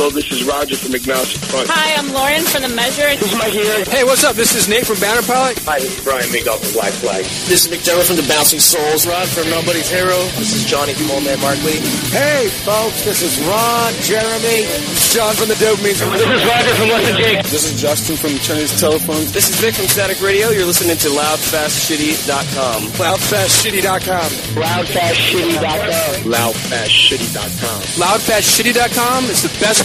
Hello, this is Roger from Agnostic Front. Hi, I'm Lauren from The Measure. This is Mike here. Hey, what's up? This is Nate from Banner Pilot. Hi, this is Brian Miguel from Black Flag. This is McDermott from The Bouncing Souls. Rod from Nobody's Hero. This is Johnny from Old Man Markley. Hey, folks, this is Ron, Jeremy, John from The Dopamines. This is Roger from Western Jake. This is Justin from Chinese Telephones. This is Vic from Static Radio. You're listening to LoudFastShitty.com. LoudFastShitty.com. LoudFastShitty.com. LoudFastShitty.com. LoudFastShitty.com. It's the best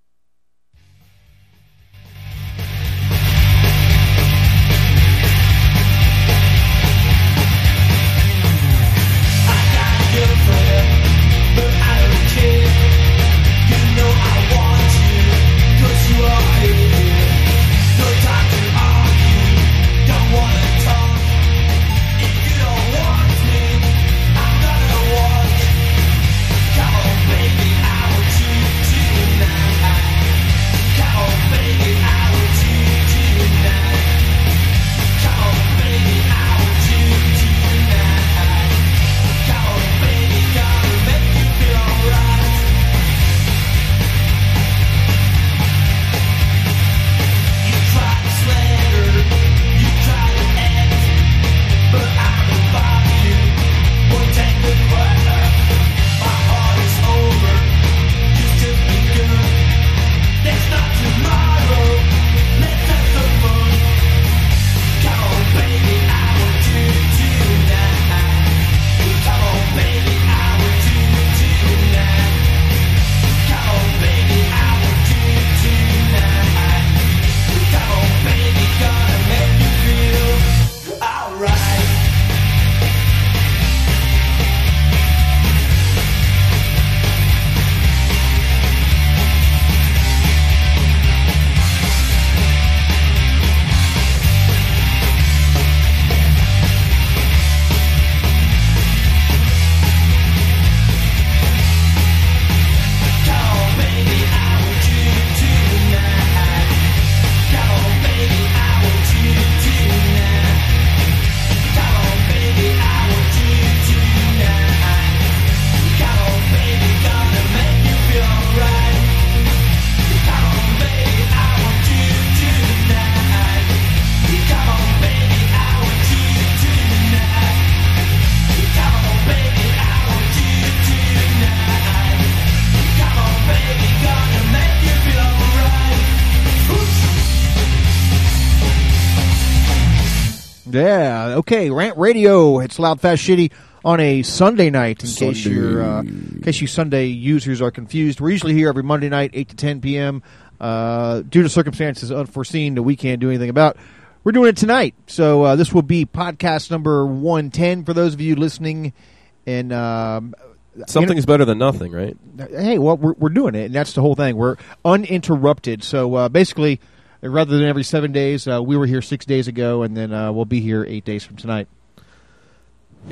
Radio. It's loud, fast, shitty on a Sunday night. In case you're, uh, in case you Sunday users are confused, we're usually here every Monday night, eight to ten p.m. Uh, due to circumstances unforeseen that we can't do anything about, we're doing it tonight. So uh, this will be podcast number one ten for those of you listening. And um, Something's better than nothing, right? hey, well, we're, we're doing it, and that's the whole thing. We're uninterrupted. So uh, basically, rather than every seven days, uh, we were here six days ago, and then uh, we'll be here eight days from tonight.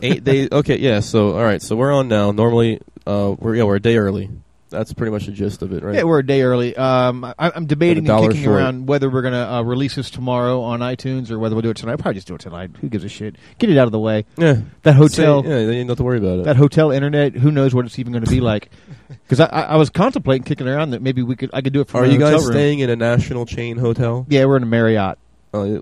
Eight days. Okay, yeah. So all right. So we're on now. Normally, uh, we're yeah we're a day early. That's pretty much the gist of it, right? Yeah, we're a day early. Um, I, I'm debating and kicking short. around whether we're going to uh, release this tomorrow on iTunes or whether we'll do it tonight. I'll probably just do it tonight. Who gives a shit? Get it out of the way. Yeah. That hotel, yeah, don't have to worry about it. that hotel internet. Who knows what it's even going to be like? Because I, I, I was contemplating kicking around that maybe we could. I could do it from Are you guys room. staying in a national chain hotel? Yeah, we're in a Marriott. Oh,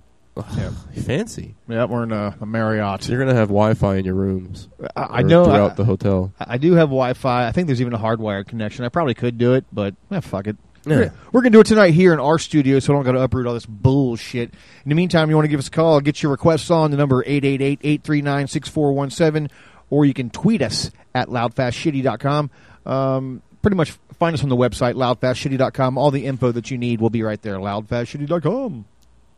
yeah. Fancy. Yeah, we're in a, a Marriott. You're gonna have Wi-Fi in your rooms. I, I know throughout I, the hotel. I do have Wi-Fi. I think there's even a hardwired connection. I probably could do it, but eh, fuck it. Yeah. We're, we're going to do it tonight here in our studio, so I don't got to uproot all this bullshit. In the meantime, you want to give us a call, get your requests on the number 888-839-6417, or you can tweet us at loudfastshitty.com. Um, pretty much find us on the website, loudfastshitty.com. All the info that you need will be right there, loudfastshitty.com.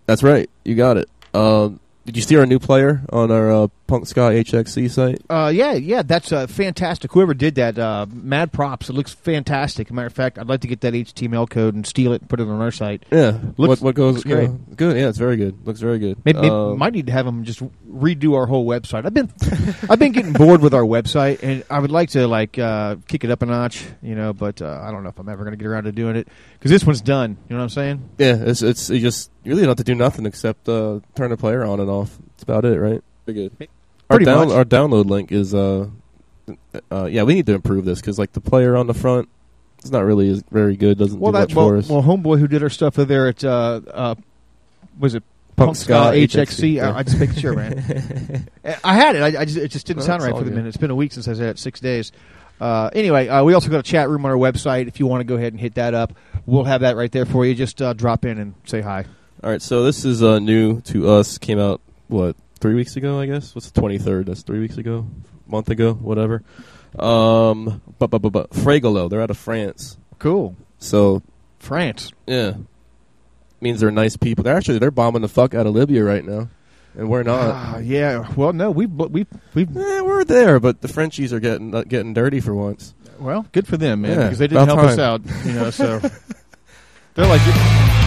That's right. You got it. Um, did you see our new player on our uh, Punk Sky HXC site? Uh, yeah, yeah, that's uh, fantastic. Whoever did that, uh, mad props. It looks fantastic. Matter of fact, I'd like to get that HTML code and steal it and put it on our site. Yeah. Looks- what what goes great. good? Yeah, it's very good. Looks very good. Maybe, maybe Um, might need to have them just redo our whole website. I've been, I've been getting bored with our website, and I would like to like uh, kick it up a notch, you know. But uh, I don't know if I'm ever going to get around to doing it because this one's done. You know what I'm saying? yeah, it's it's you just you really don't have to do nothing except uh, turn the player on and off. That's about it, right? Pretty good. Our, Pretty down, much. our download link is uh, uh, yeah, we need to improve this because like the player on the front, it's not really as very good. Doesn't Well, do that much well, for us. well, homeboy who did our stuff over there at uh, uh, was it Punk Ska HXC? HXC, yeah. I, I just making sure, man. I had it. I, I just it just didn't No, sound right for the good. minute. It's been a week since I said it. Six days. Uh, anyway, uh, we also got a chat room on our website. If you want to go ahead and hit that up, we'll have that right there for you. Just uh, drop in and say hi. All right, so this is uh, new to us. Came out what three weeks ago, I guess. What's the twenty third? That's three weeks ago, month ago, whatever. Um, but but but but Fragolo, they're out of France. Cool. So France. yeah, means they're nice people. They're actually they're bombing the fuck out of Libya right now, and we're not. Ah, yeah. Well, no, we've we've we've Eh, we're there, but the Frenchies are getting uh, getting dirty for once. well, good for them, man, Yeah, because they didn't help us out. You know, so they're like.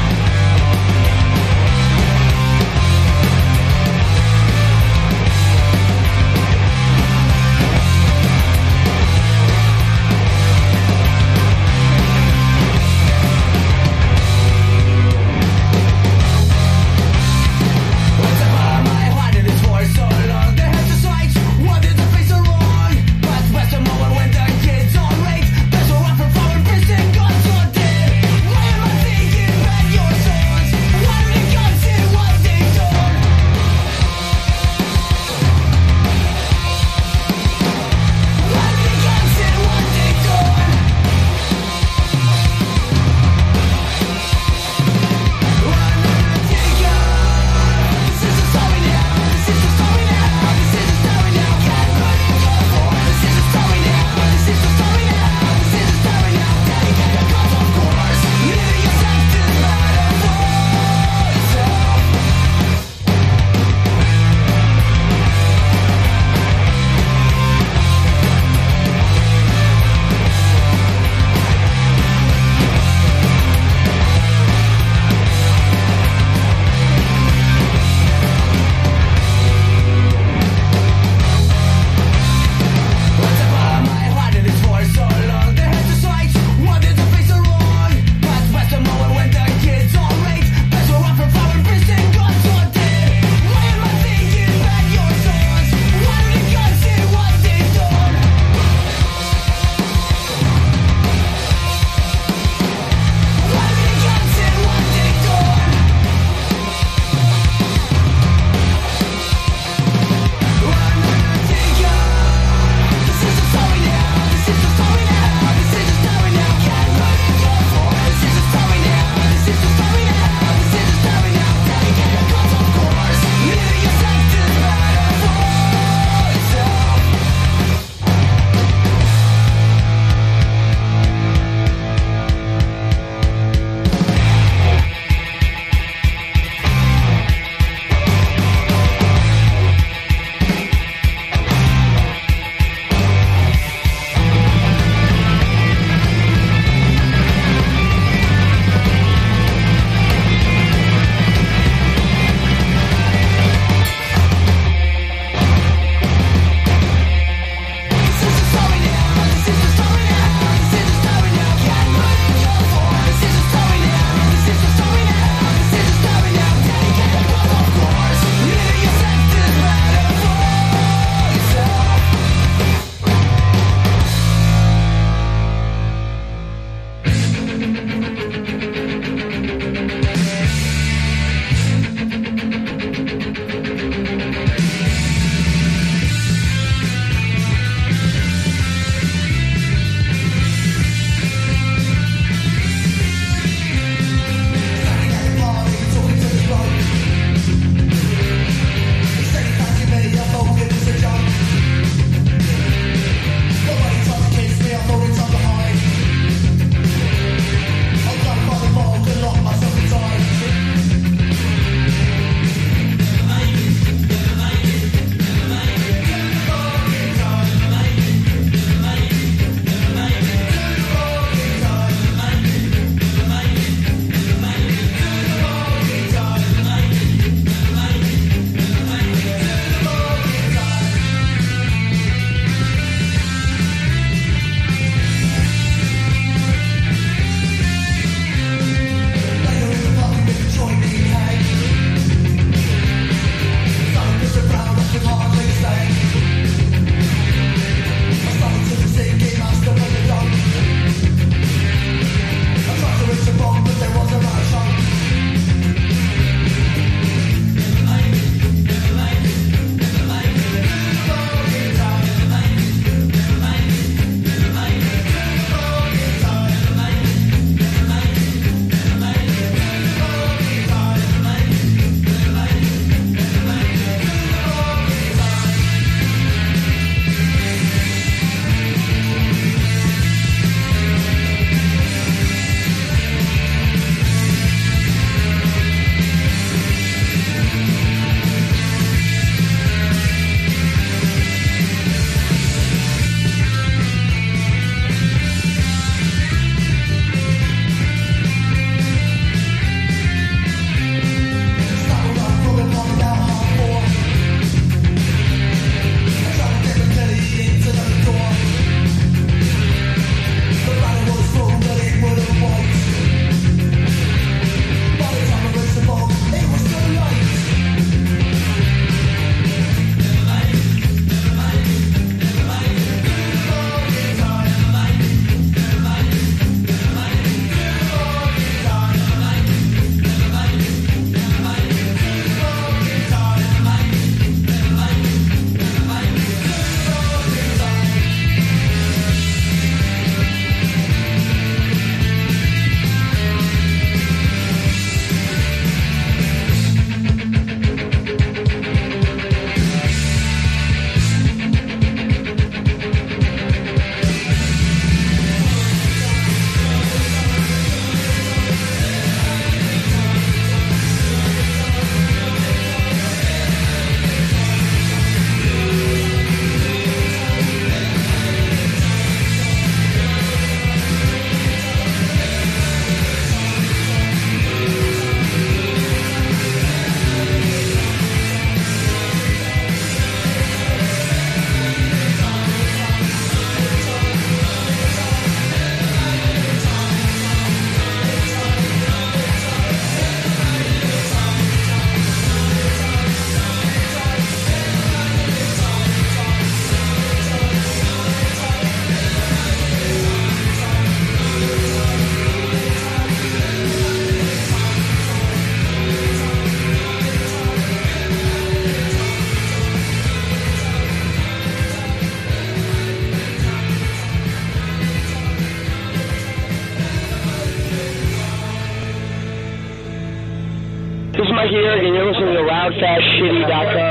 Eric, and you're listening to LoudFastShitty.com.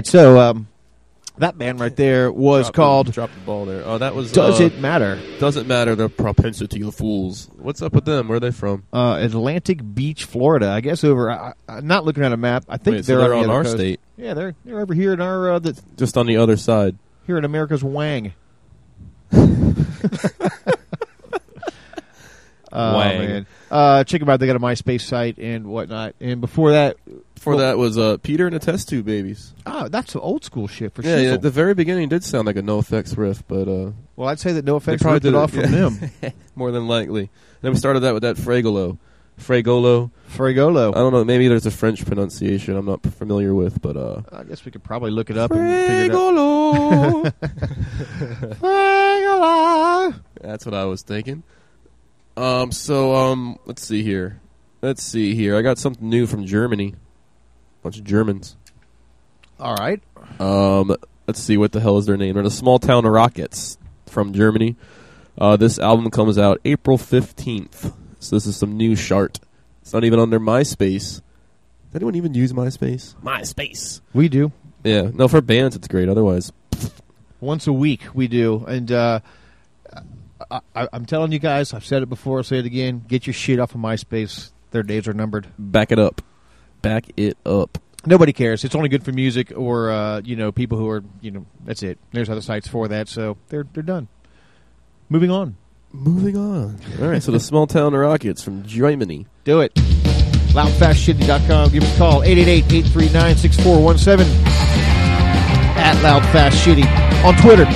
right, so um, that band right there was Drop- called Drop the ball there. Oh, that was. Does uh, It Matter? Doesn't matter. The propensity of fools. What's up with them? Where are they from? Uh, Atlantic Beach, Florida. I guess over. I, I'm not looking at a map. I think Wait, they're, they're on, the on our coast. state. Yeah, they're they're over here in our uh, the, Just on the other side. here in America's Wang. Oh Wang. man! Uh, check them out. They got a MySpace site and whatnot. And before that, Before that was uh, Peter and the Test Tube Babies. oh, that's some old school shit for Yeah, sure. yeah, at the very beginning did sound like a NOFX riff, but uh, well, I'd say that NOFX probably ripped it did it, off from them. more than likely. Then we started that with that Fragolo. Fragolo. Fragolo. I don't know. Maybe there's a French pronunciation I'm not familiar with, but uh, I guess we could probably look it up and figure it out. Fragolo. That's what I was thinking. Um, so um, let's see here. Let's see here. I got something new from Germany. Bunch of Germans. All right. Um, let's see what the hell is their name. They're the Small Town Rockets from Germany. Uh, this album comes out April fifteenth. So this is some new chart. It's not even on their MySpace. Does anyone even use MySpace? MySpace. We do. Yeah. No, for bands it's great. Otherwise, Once a week we do, and uh, I, I, I'm telling you guys, I've said it before, I'll say it again. Get your shit off of MySpace. Their days are numbered. back it up. Back it up. Nobody cares. It's only good for music or uh, you know people who are you know that's it. There's other sites for that, so they're they're done. Moving on. Moving on. All right. so the small town Rockets from Germany. Do it. Loudfastshitty.com. Give us a call. 888-839-6417. At Loudfastshitty. On Twitter.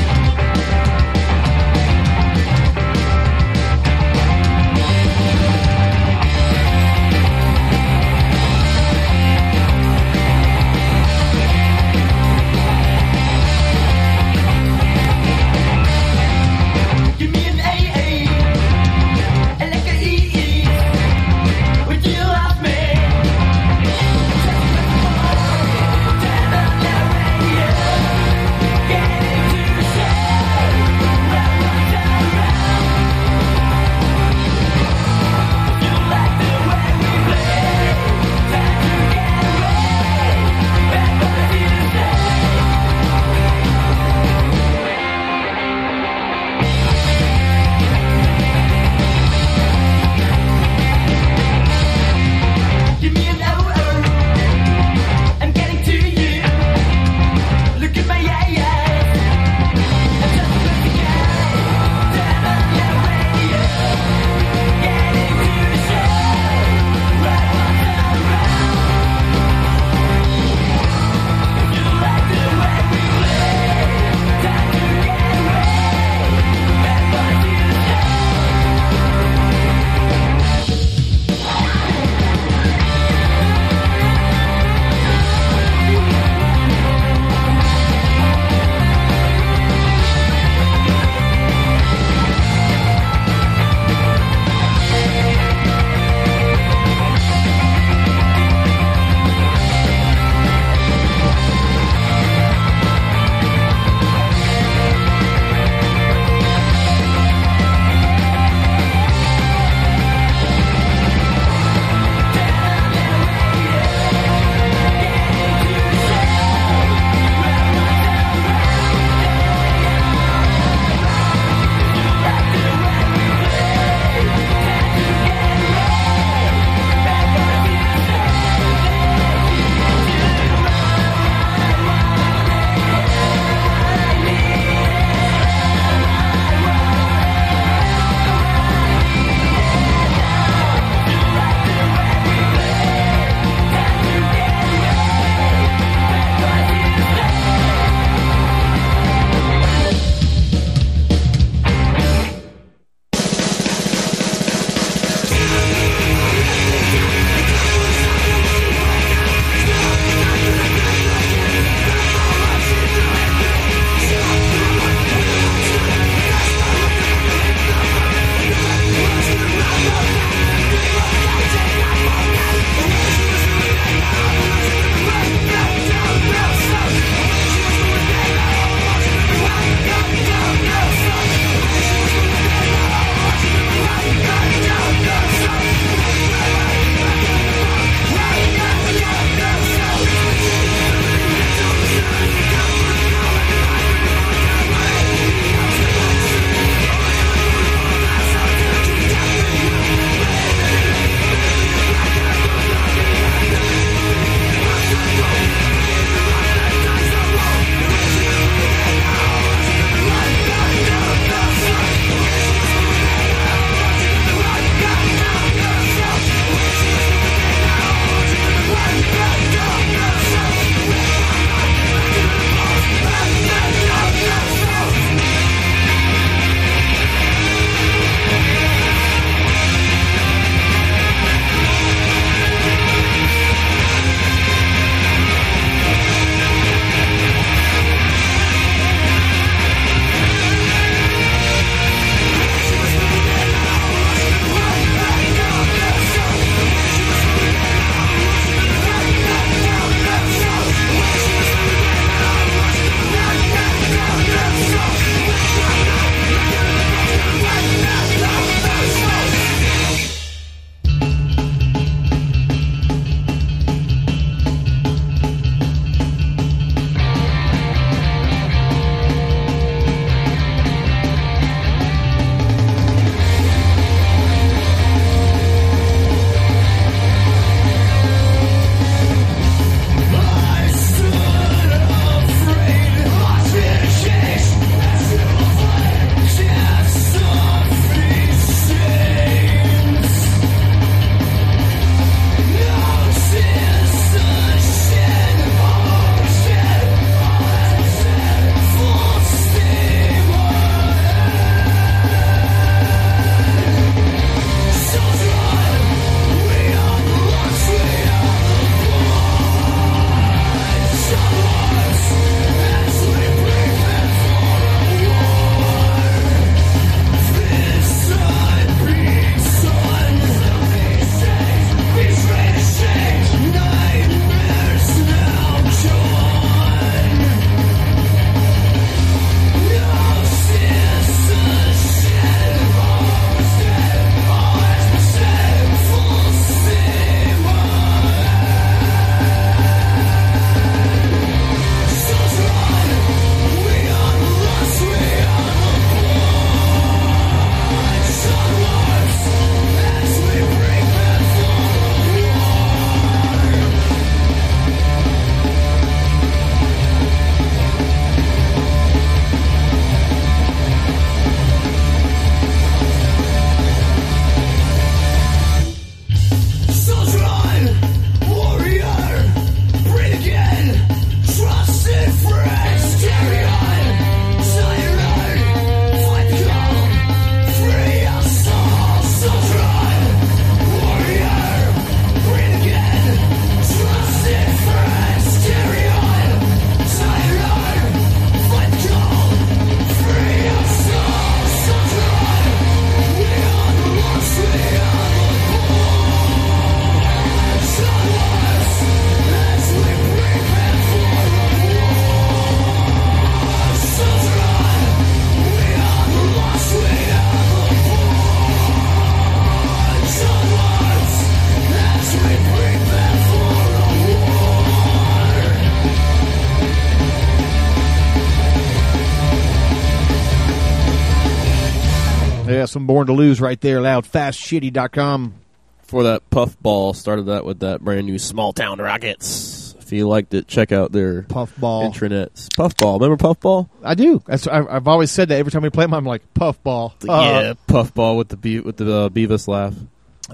Born to Lose right there. Loudfastshitty.com. For that puffball, started that with that brand new Small Town Rockets. If you liked it, check out their Puffball. intranets. Puffball, remember Puffball? I do. That's I've, I've always said that every time we play them. I'm like Puffball. yeah, Puffball with the Be- with the uh, Beavis laugh,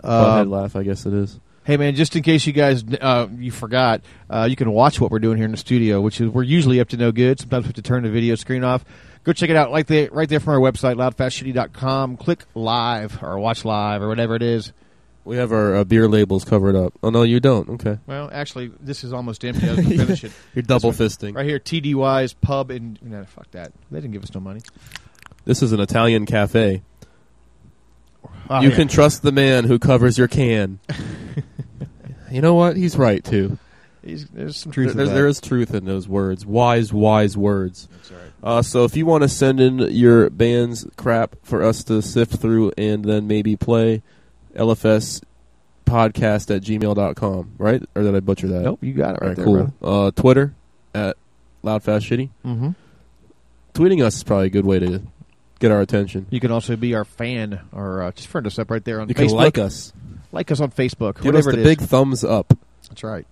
Uh, laugh. I guess it is. Hey man, just in case you guys uh, you forgot, uh, you can watch what we're doing here in the studio, which is we're usually up to no good. Sometimes we have to turn the video screen off. Go check it out, like the, right there from our website, loudfastshitty.com. Click live or watch live or whatever it is. We have our uh, beer labels covered up. Oh no, you don't. Okay, Well, actually, this is almost empty. I was finish it. you're double fisting. Right here, TDY's Pub and no, fuck that. They didn't give us no money. This is an Italian cafe. Oh, you yeah. can trust the man who covers your can. you know what? He's right too. He's- there's some truth. There, there is truth in those words. Wise, wise words. That's all right. Uh, so if you want to send in your band's crap for us to sift through and then maybe play, LFS podcast at gmail.com, right? Or did I butcher that? Nope, you got it All right, right, there, cool. Uh, Twitter at loudfastshitty. Mm-hmm. Tweeting us is probably a good way to get our attention. You can also be our fan or uh, just friend us up right there on You Facebook. can like us. Like us on Facebook. Give us the it is. big thumbs up. That's right.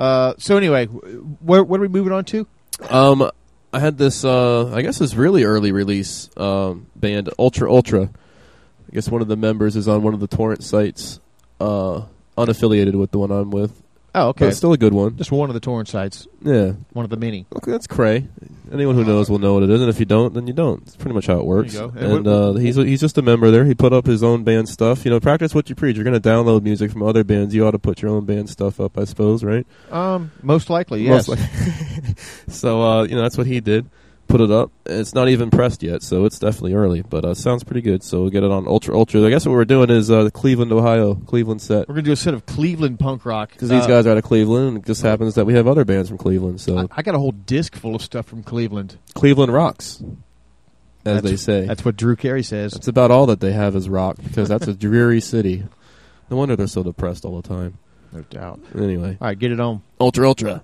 Uh, so anyway, where what are we moving on to? Um, I had this. Uh, I guess this really early release um, band Ultra Ultra. I guess one of the members is on one of the torrent sites, uh, unaffiliated with the one I'm with. Oh, But okay. it's still a good one. Just one of the torrent sites, Yeah, one of the many. okay, that's cray. Anyone who knows will know what it is, and if you don't, then you don't. It's pretty much how it works. There you go. And And uh, he's he's just a member there. He put up his own band stuff. You know, practice what you preach. You're going to download music from other bands. You ought to put your own band stuff up, I suppose, right? Um, most likely, yes. Most likely. so uh, you know that's what he did. Put it up. It's not even pressed yet, so it's definitely early. But uh, sounds pretty good. So we'll get it on Ultra Ultra. I guess what we're doing is uh, the Cleveland, Ohio, Cleveland set We're gonna do a set of Cleveland punk rock because these Uh, guys are out of Cleveland, and it just happens that we have other bands from Cleveland. So I, I got a whole disc full of stuff from Cleveland. Cleveland rocks, as That's- they say. That's what Drew Carey says. It's about all that they have is rock because that's a dreary city. No wonder they're so depressed all the time. No doubt. Anyway, All right, get it on. Ultra Ultra.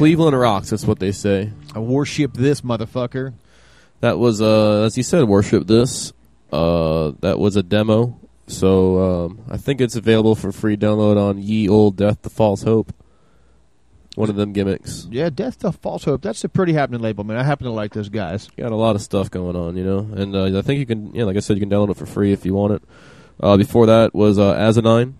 Cleveland rocks. That's what they say. I worship this motherfucker. That was, uh, as you said, worship this. Uh, that was a demo. So um, I think it's available for free download on Ye Old Death to False Hope. One of them gimmicks. Yeah, Death to False Hope. That's a pretty happening label, man. I happen to like those guys. Got a lot of stuff going on, you know. And uh, I think you can, yeah, like I said, you can download it for free if you want it. Uh, before that was uh, Asinine,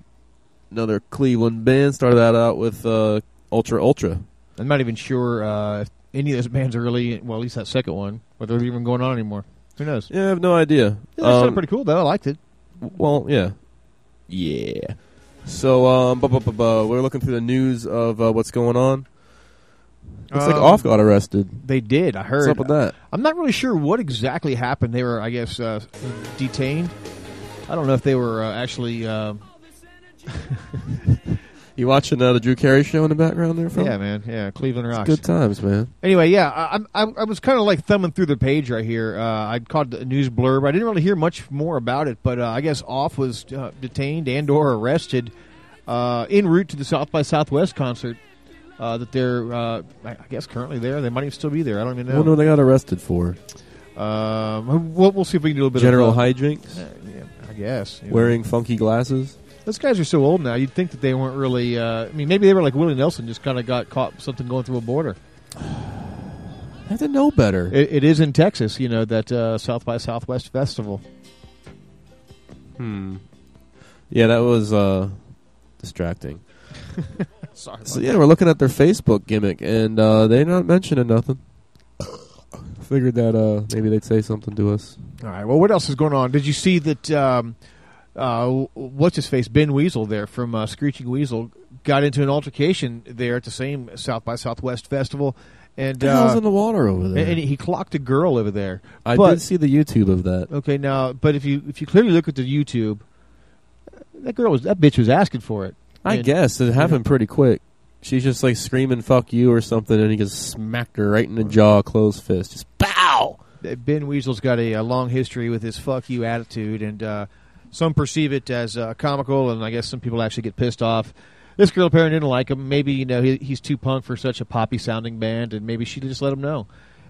another Cleveland band. Started that out with uh, Ultra Ultra. I'm not even sure uh, if any of those bands are really, well, at least that second one, whether they're even going on anymore. Who knows? Yeah, I have no idea. Yeah, that sounded Um, pretty cool, though. I liked it. Well, yeah, yeah. So, um, bu- bu- bu- bu- we're looking through the news of uh, what's going on. Looks like Um, Off got arrested. They did. I heard. What's up with that? I'm not really sure what exactly happened. They were, I guess, uh, detained. I don't know if they were uh, actually. Uh, You watching uh, the Drew Carey show in the background there? From? yeah, man. Yeah, Cleveland rocks. Good times, man. Anyway, yeah, I, I, I was kind of like thumbing through the page right here. Uh, I caught the news blurb. I didn't really hear much more about it, but uh, I guess Off was uh, detained and or arrested uh, en route to the South by Southwest concert. Uh, that they're, uh, I guess, currently there. They might even still be there. I don't even know. what they got arrested for. Um, we'll, we'll see if we can do a little bit General of hijinks, yeah, I guess you know. wearing funky glasses. Those guys are so old now. You'd think that they weren't really. Uh, I mean, maybe they were like Willie Nelson, just kind of got caught something going through a border. I have to know better. It, it is in Texas, you know, that uh, South by Southwest festival. Hmm. Yeah, that was uh, distracting. Sorry. So yeah, we're looking at their Facebook gimmick, and uh, they're not mentioning nothing. Figured that uh, maybe they'd say something to us. All right. Well, what else is going on? Did you see that? Um, uh, what's his face? Ben Weasel there from uh, Screeching Weasel got into an altercation there at the same South by Southwest festival, and What the hell's uh, in the water over there? and he clocked a girl over there. I but- did see the YouTube of that. Okay, now, but if you if you clearly look at the YouTube, that girl was that bitch was asking for it. I And- guess it happened pretty quick. She's just like screaming "fuck you" or something, and he just smacked her right in the jaw, closed fist, just bow. Ben Weasel's got a, a long history with his "fuck you" attitude, and uh, some perceive it as uh, comical, and I guess some people actually get pissed off. This girl apparently didn't like him. Maybe you know he, he's too punk for such a poppy sounding band, and maybe she just let him know.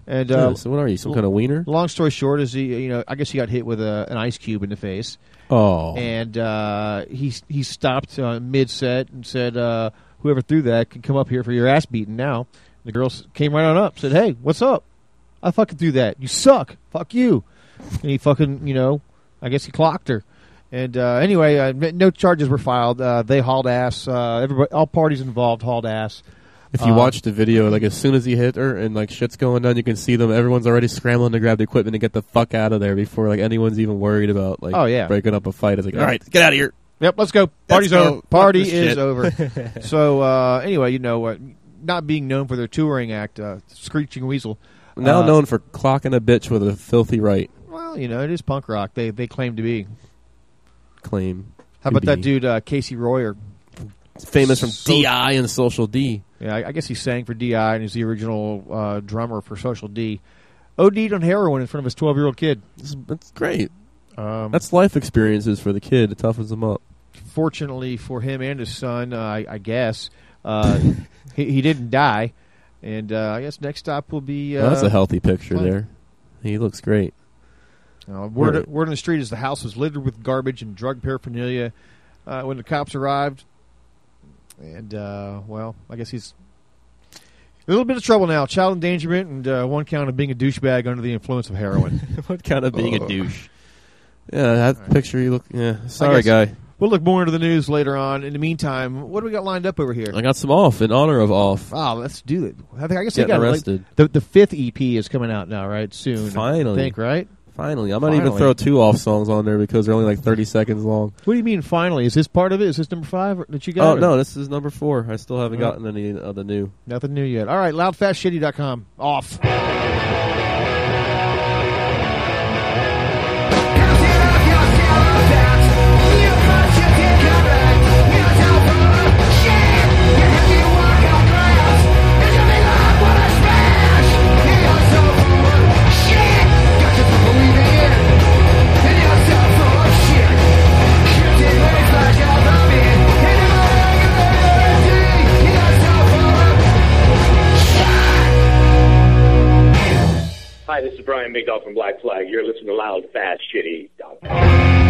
And uh, Yeah, so what are you, some kind of wiener? long story short is he, you know, I guess he got hit with a, an ice cube in the face, Oh, and uh, he he stopped uh, mid set and said, uh, "Whoever threw that can come up here for your ass beating now." The girl came right on up, said, "Hey, what's up? I fucking threw that. You suck. Fuck you." And he fucking, you know, I guess he clocked her. And uh, anyway, uh, no charges were filed. Uh, they hauled ass. Uh, everybody, all parties involved hauled ass. if you uh, watch the video, like as soon as he hit her and like shit's going down, you can see them. Everyone's already scrambling to grab the equipment and get the fuck out of there before like anyone's even worried about like Oh, yeah. breaking up a fight. It's like, all right, get out of here. Yep, let's go. Party's go. over. Party is over. so uh, anyway, you know what? Not being known for their touring act, uh, Screeching Weasel. Now known for clocking a bitch with a filthy right Well, you know, it is punk rock. They they claim to be. Claim. How about that dude, uh, Casey Royer? Famous from So- DI and Social D. Yeah, I, I guess he sang for DI and he's the original uh, drummer for Social D. OD'd on heroin in front of his twelve year old kid. That's, that's great. Um, That's life experiences for the kid. It toughens them up. fortunately for him and his son, uh, I, I guess uh, he, he didn't die. And uh, I guess next stop will be. Uh, Well, that's a healthy picture fine. there. He looks great. Uh, word, Right. word on the street is the house was littered with garbage and drug paraphernalia uh, when the cops arrived. And, uh, well, I guess he's a little bit of trouble now. Child endangerment and uh, one count of being a douchebag under the influence of heroin. what kind of being Oh. a douche? Yeah, that picture you look. Yeah, sorry, guy. we'll look more into the news later on. In the meantime, what do we got lined up over here? I got some off in honor of off. Wow, let's do it. I, think, I guess they Getting got like, arrested. the the fifth EP is coming out now, right? Soon, Finally. I think right. Finally, I might even throw two off songs on there because they're only like thirty seconds long. What do you mean? Finally, is this part of it? Is this number five or- that you got? Oh no, this is number four. I still haven't gotten any of the new. Nothing new yet. All right, loudfastshitty.com. Off. is Brian McDowell from Black Flag. You're listening to Loud, Fast, Shitty.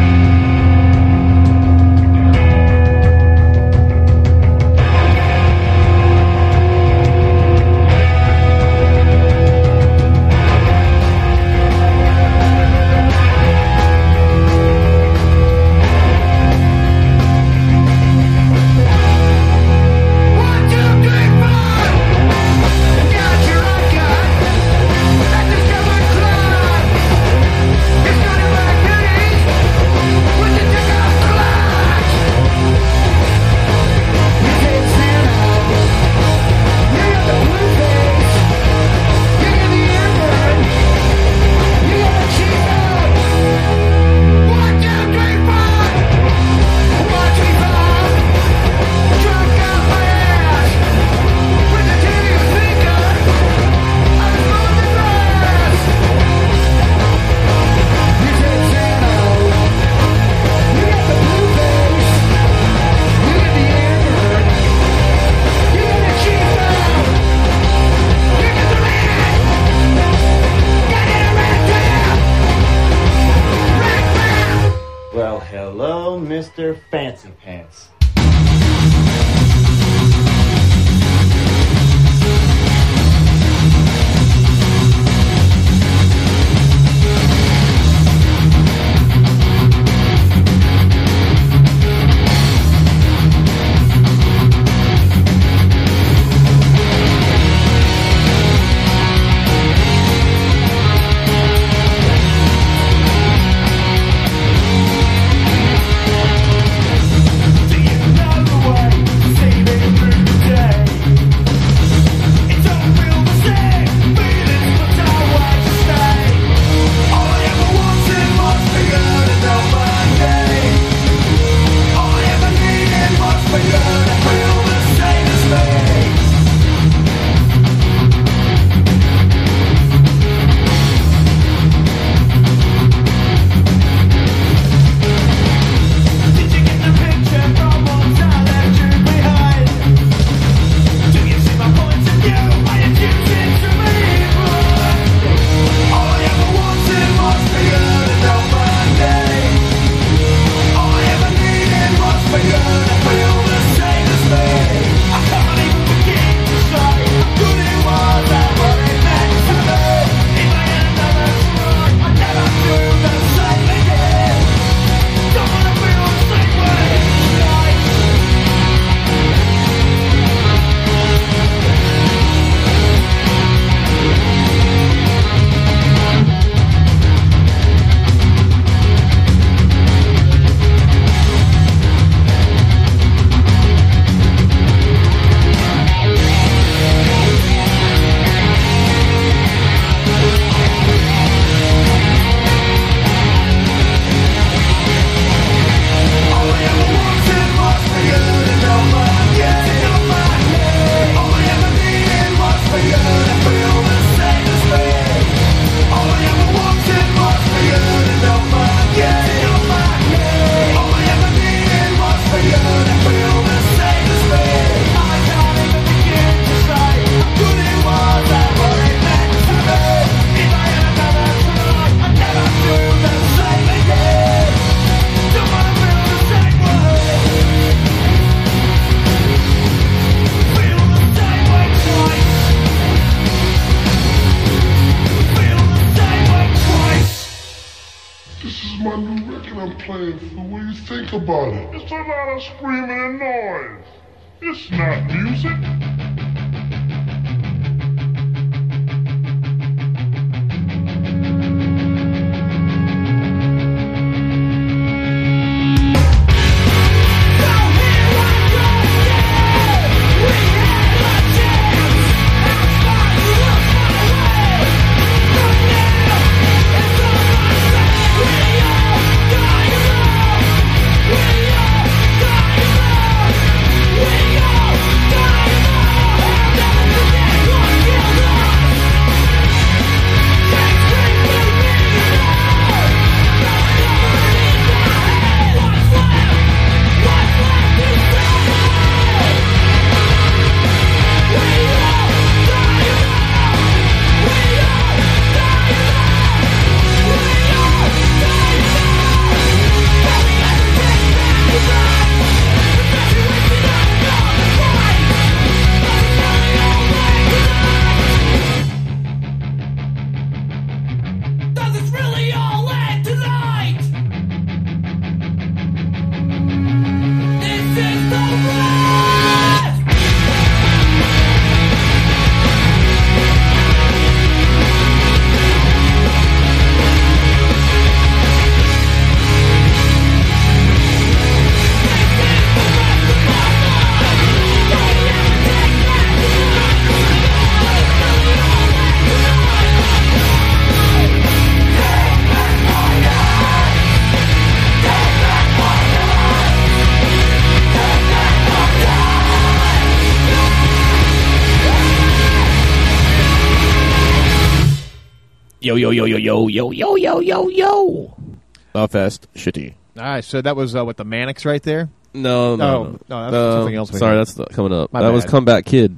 Yo, yo, yo, yo, yo. Fast, shitty. All right, so that was uh, what the Manics right there. No, no, Oh, no. no, that's something else we Sorry, had. that's not coming up. My that was bad. Comeback Kid.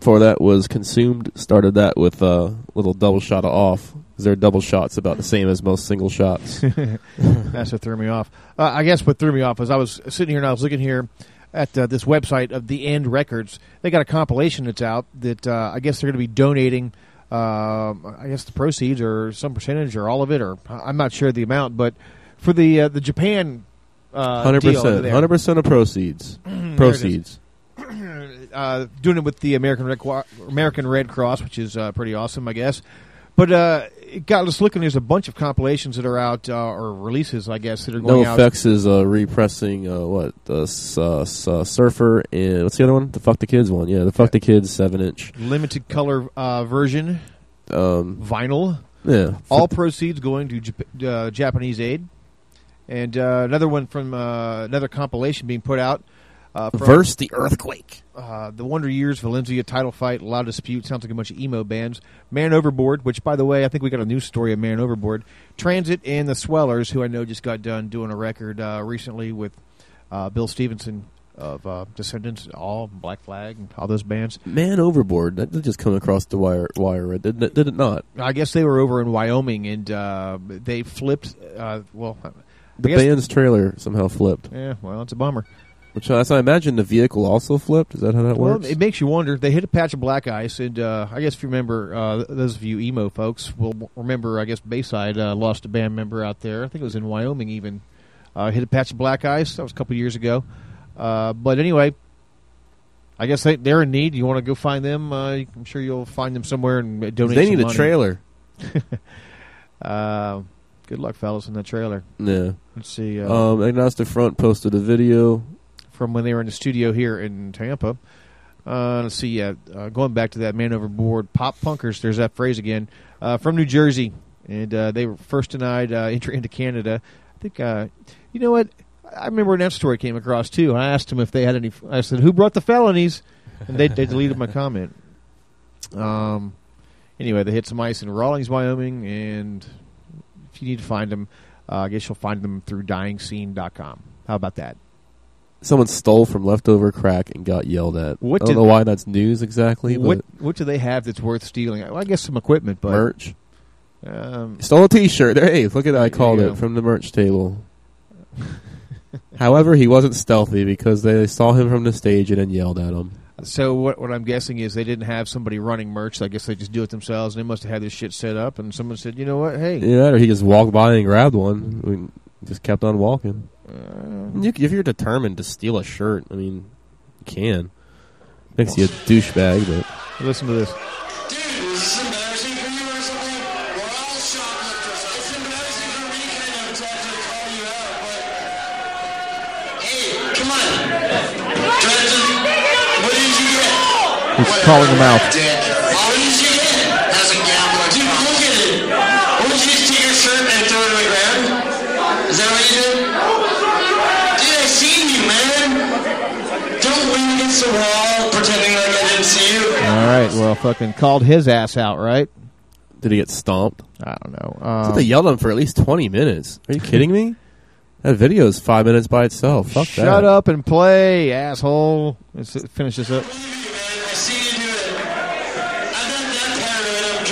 Before that was Consumed. Started that with a uh, little double shot of off. Their double shots about the same as most single shots. That's what threw me off. Uh, I guess what threw me off was I was sitting here and I was looking here at uh, this website of the End Records. They got a compilation that's out that uh, I guess they're going to be donating. Um I guess the proceeds or some percentage or all of it, or I'm not sure the amount, but for the uh, the Japan uh, Hundred percent, hundred percent of proceeds. proceeds. uh, doing it with the American Red American Red Cross, which is uh, pretty awesome, I guess. But uh, it got us looking. There's a bunch of compilations that are out uh, or releases, I guess, that are No going out. effects is uh, repressing uh, what the uh, uh, Surfer and what's the other one? The Fuck the Kids one. Yeah, the Fuck the Kids seven inch. limited color uh, version Um, vinyl. yeah, All proceeds going to Jap- uh, Japanese aid. And uh, another one from uh, another compilation being put out. Uh, verse the earthquake. uh, the Wonder Years, Valencia title fight, a lot of dispute. Sounds like a bunch of emo bands. Man Overboard, which by the way, I think we got a new story of Man Overboard. Transit and the Swellers, who I know just got done doing a record uh, recently with uh, Bill Stevenson of uh, Descendants, all Black Flag, and all those bands. Man overboard. That did just come across the wire. Wire, did it, did it not? I guess they were over in Wyoming and uh, they flipped. Uh, well, The band's trailer somehow flipped. Yeah, well, it's a bummer. Which uh, so I imagine the vehicle also flipped. Is that how that Well, works? it makes you wonder. They hit a patch of black ice, and uh, I guess if you remember, uh, those of you emo folks will remember. I guess Bayside uh, lost a band member out there. I think it was in Wyoming. Even uh, hit a patch of black ice. That was a couple years ago. Uh, but anyway, I guess they, they're in need. You want to go find them? Uh, I'm sure you'll find them somewhere and donate. they need a trailer. Uh, good luck, fellas, in the trailer. Yeah. Let's see. Uh, Um, Agnostic Front posted a video. From when they were in the studio here in Tampa. Uh, let's see, yeah, uh, going back to that man overboard, pop punkers. There's that phrase again uh, from New Jersey, and uh, they were first denied uh, entry into Canada. I think, uh, you know what? I remember when that story came across too. I asked them if they had any. I said, "Who brought the felonies?" And they, they deleted my comment. Um, anyway, they hit some ice in Rawlins, Wyoming, and if you need to find them, I guess you'll find them through DyingScene.com. How about that? Someone stole from leftover crack and got yelled at. What I don't know why that's news exactly, What what do they have that's worth stealing? Well, I guess some equipment, but merch. Um, Stole a T-shirt. Hey, look at that. I called it from the merch table. However, he wasn't stealthy because they saw him from the stage and then yelled at him. so what what I'm guessing is they didn't have somebody running merch. I guess they just do it themselves. And they must have had this shit set up. And someone said, you know what? Hey, Yeah, or he just walked by and grabbed one. I mean, just kept on walking. Uh, You, if you're determined to steal a shirt, I mean, you can. Makes you a douchebag, but listen to this. Dude, is this embarrassing for you or something? We're all shoplifers. It's embarrassing for me kind of to have to call you out, but... Hey, come on. Dresden, what did you get? He's calling them out. Dick. What did you get? As a gambler. Dude, look at it. What did you just take your shirt and throw it on the ground? Is that what you did? Dude, I seen you, man. Don't lean against the wall pretending like I didn't see you. All right, well, fucking called his ass out, right? did he get stomped? I don't know. Um, they yelled at him for at least 20 minutes. Are you kidding me? That video is five minutes by itself. Fuck shut that. up and play, asshole. Let's finish this up. I see you do it. I'm not that paranoid. I'm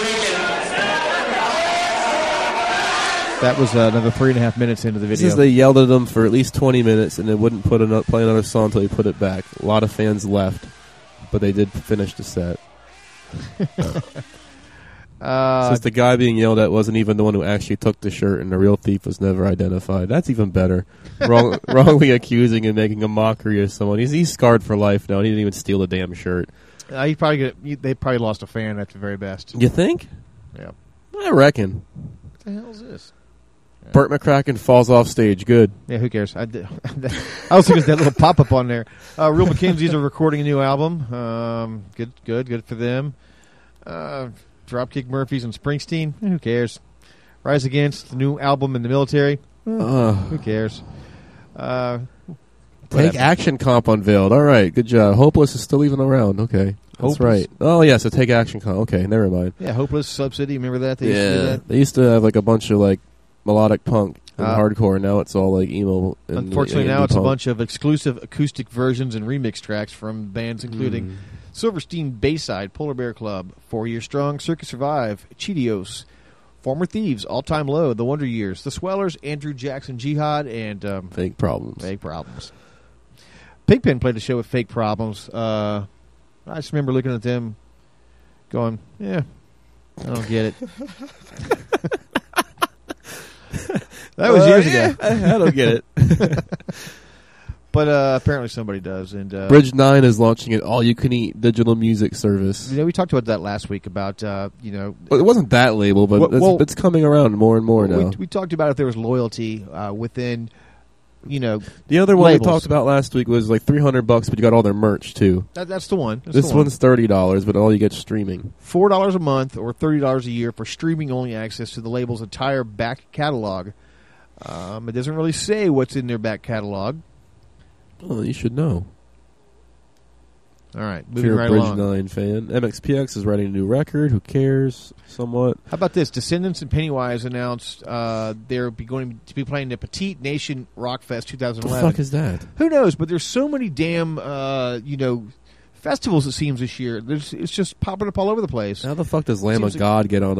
drinking. That was uh, another three and a half minutes into the This video. is they yelled at him for at least 20 minutes and they wouldn't put another, play another song until he put it back. A lot of fans left, but they did finish the set. uh, Since the guy being yelled at wasn't even the one who actually took the shirt and the real thief was never identified. That's even better. Wrong, wrongly accusing and making a mockery of someone. He's, he's scarred for life now. And He didn't even steal the damn shirt. uh, he probably get, he- they probably lost a fan at the very best. You think? Yeah. I reckon. What the hell is this? Bert McCracken falls off stage. Good. Yeah, who cares? I, did, I was thinking that little pop up on there. Uh, Real McKenzies are recording a new album. Um, good, good, good for them. Uh, Dropkick Murphys and Springsteen. Who cares? Rise Against the new album in the military. Uh, Who cares? Uh, take action comp unveiled. All right, good job. Hopeless is still even around. Okay. That's Hopeless. right. Oh yeah, so take action. Con- okay, never mind. Yeah, Hopeless Sub City. Remember that? They used to do yeah, that? they used to have like a bunch of like melodic punk and Uh, hardcore. Now it's all like emo. And Unfortunately, and now it's a bunch of exclusive acoustic versions and remix tracks from bands including Mm. Silverstein Bayside, Polar Bear Club, Four Year Strong, Circa Survive, Chiodos, Former Thieves, All Time Low, The Wonder Years, The Swellers, Andrew Jackson Jihad, and um, fake problems. Fake Problems. Pigpen played a show with Fake Problems. Uh, I just remember looking at them, going, "Yeah, I don't get it." that was Uh, years yeah, ago. I don't get it. but uh, apparently somebody does. And uh, Bridge Nine is launching an all-you-can-eat digital music service. You know, we talked about that last week about uh, you know. Well, it wasn't that label, but Well- it's, well- it's coming around more and more now. We, we talked about if there was loyalty uh, within, you know. the other one labels. we talked about last week was like three hundred bucks, but you got all their merch too. That, that's the one. That's this the one. one's thirty dollars, but all you get streaming. four dollars a month or thirty dollars a year for streaming only access to the label's entire back catalog. Um, it doesn't really say what's in their back catalog. Well, you should know. All right, If moving you're right Bridge along. Nine fan, MXPX is writing a new record. Who cares? Somewhat. How about this? Descendants and Pennywise announced uh, they're be going to be playing the Petite Nation Rock Fest 2011. The 2011. fuck is that? Who knows? But there's so many damn uh, you know festivals. It seems this year. There's, it's just popping up all over the place. How the fuck does Lamb of God get on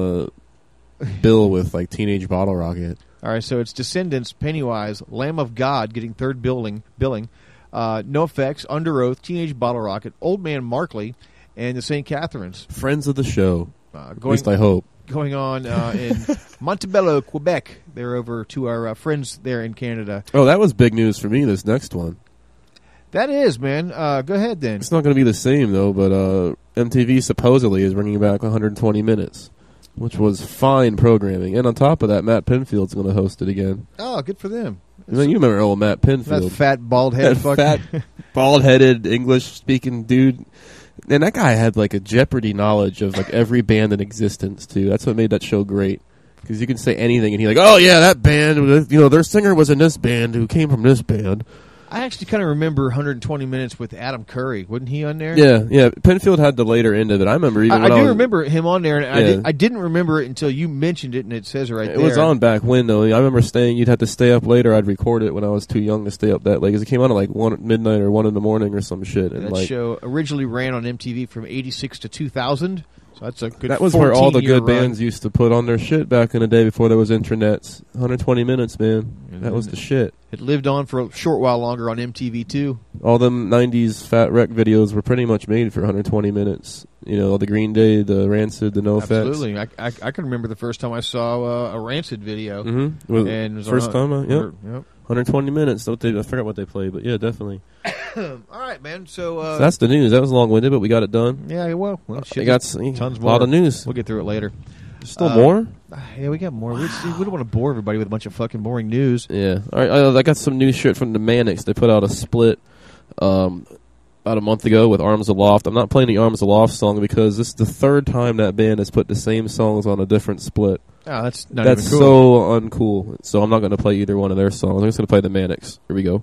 a bill with like Teenage Bottle Rocket? All right, so it's Descendants, Pennywise, Lamb of God getting third billing, billing, uh, NOFX, Under Oath, Teenage Bottle Rocket, Old Man Markley, and the St. Catharines. Friends of the show. Uh, At going, least I hope. going on uh, in Montebello, Quebec. They're over to our uh, friends there in Canada. Oh, that was big news for me. This next one. That is, man. Uh, go ahead then. It's not going to be the same though, but uh, MTV supposedly is bringing back 120 minutes, which was fine programming. And on top of that, Matt Pinfield's going to host it again. Oh, good for them. Mean, you remember old Matt That Pinfield? fat, bald-headed That fat, bald-headed English-speaking dude. And that guy had like a Jeopardy knowledge of like every band in existence too. That's what made that show great. Because you can say anything, and he's like, "Oh yeah, that band. You know, their singer was in this band who came from this band." I actually kind of remember 120 minutes with Adam Curry. Wasn't he on there? Yeah, yeah. Pinfield had the later end of it. I remember even. I, I do was- remember him on there, and I, Yeah. did, I didn't remember it until you mentioned it, and it says it right It there. It was on back when though. I remember staying. You'd have to stay up later. I'd record it when I was too young to stay up that late because it came on at like one midnight or one in the morning or some shit. And That like show originally ran on MTV from '86 to 2000, so that's a good. that was where all the good run. bands used to put on their shit back in the day before there was internets. 120 minutes, man. That was the shit. It lived on for a short while longer on MTV too. All them 90s fat wreck videos were pretty much made for 120 minutes. You know, the Green Day, the Rancid, the No. Absolutely, I, I, I can remember the first time I saw uh, a Rancid video. Mhm. Well, And it was first on- time, uh, yep. or- yep. 120 minutes. What they, I forgot what they played, but yeah, definitely. All right, man. So, uh, So that's the news. That was long winded, but we got it done. yeah, well, well I shit, got s- tons a more. lot of news. We'll get through it later. Still Uh, more? Yeah, we got more. We, just- we don't want to bore everybody with a bunch of fucking boring news. Yeah. All right. I, I got some new shit from the Manics. They put out a split um, about a month ago with Arms Aloft. I'm not playing the Arms Aloft song because this is the third time that band has put the same songs on a different split. Oh, that's not That's even cool. so uncool. So I'm not going to play either one of their songs. I'm just going to play the Manics. Here we go.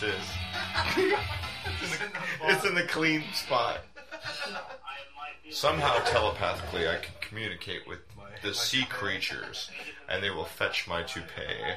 My hairpiece is. it's in the clean spot. Somehow telepathically, I can communicate with the sea creatures, and they will fetch my toupee.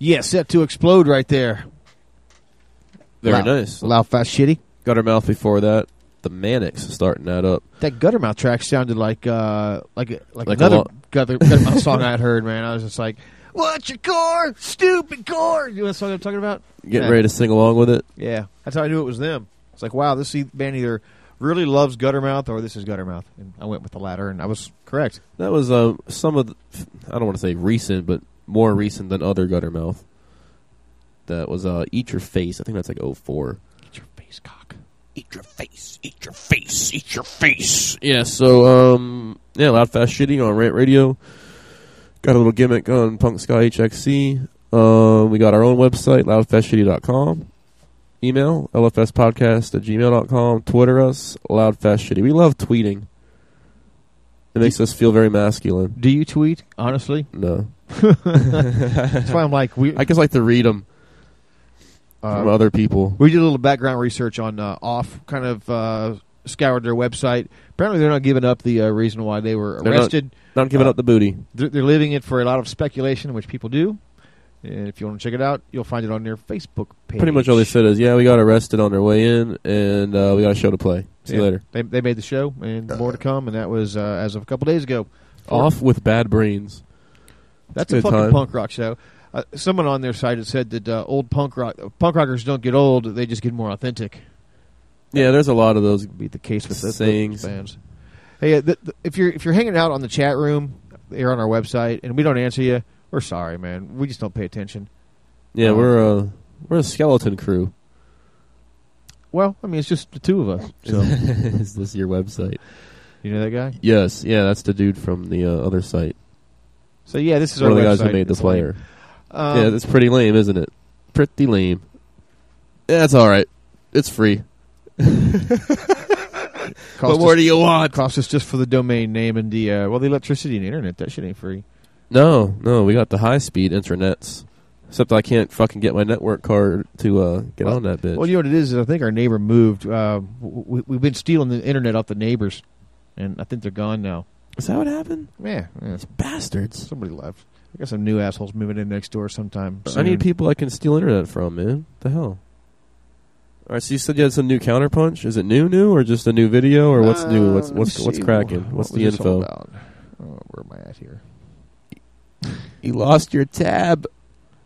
Yeah, set to explode right there. Very Loud- nice. Loud, fast, shitty. Guttermouth before that. The Manics starting that up. That Guttermouth track sounded like uh, like like, Like another Gutter, Guttermouth song I had heard. Man, I was just like, "What's your core, stupid core?" You know what song I'm talking about? Getting Yeah. ready to sing along with it. Yeah, that's how I knew it was them. It's like, wow, this band either really loves Guttermouth or this is Guttermouth, and I went with the latter, and I was correct. That was uh, some of the, I don't want to say recent, but more recent than other Guttermouth. That was uh, Eat Your Face. I think that's like 04. Eat your face, cock. Eat your face, eat your face, eat your face. Yeah, so, um, yeah, Loud Fast Shitty on Rant Radio. Got a little gimmick on Punk Sky HXC. Um, we got our own website, loudfastshitty.com. Email, lfspodcast at gmail.com. Twitter us, loudfastshitty. We love tweeting. It makes us feel very masculine. Do you tweet honestly? No. That's why I'm like we. I just like to read them from Uh, other people. We did a little background research on uh, off, kind of uh, scoured their website. Apparently, they're not giving up the uh, reason why they were They're not- arrested. not giving Uh, up the booty. They're, they're leaving it for a lot of speculation, which people do. And if you want to check it out, you'll find it on their Facebook page. Pretty much all they said is, yeah, we got arrested on our way in, and uh, we got a show to play. See you later. They, they made the show, and more to come, and that was uh, as of a couple days ago. Off with bad brains. That's It's a good fucking time. punk rock show. uh, someone on their site had said that uh, old punk rock punk rockers don't get old; they just get more authentic. Yeah, there's a lot of those. Be the case with the, bands. Hey, uh, th th if you're if you're hanging out on the chat room here on our website and we don't answer you, we're sorry, man. We just don't pay attention. Yeah, Um, we're a we're a skeleton crew. Well, I mean, it's just the two of us. So Is this your website? you know that guy. Yes, yeah, that's the dude from the uh, other site. So yeah, this is One our of the guys who made the It's player. Um, yeah, that's pretty lame, isn't it? Pretty lame. Yeah, it's all right. It's free. What more do you want? Cost us just for the domain name and the uh, well, the electricity and the internet. That shit ain't free. No, no, we got the high speed internets. Except I can't fucking get my network card to uh, get on that bitch. Well, you know what it is? is I think our neighbor moved. Uh, we, we've been stealing the internet off the neighbors, and I think they're gone now. Is that what happened? Yeah, yeah. Bastards. Somebody left. I got some new assholes moving in next door sometime. I soon. need people I can steal internet from, man. the hell? All right, so you said you had some new counterpunch. Is it new, new, or just a new video, or what's new? Uh, What's let me what's see. what's cracking? What What's was the this all info? about? Oh, where am I at here? You lost your tab.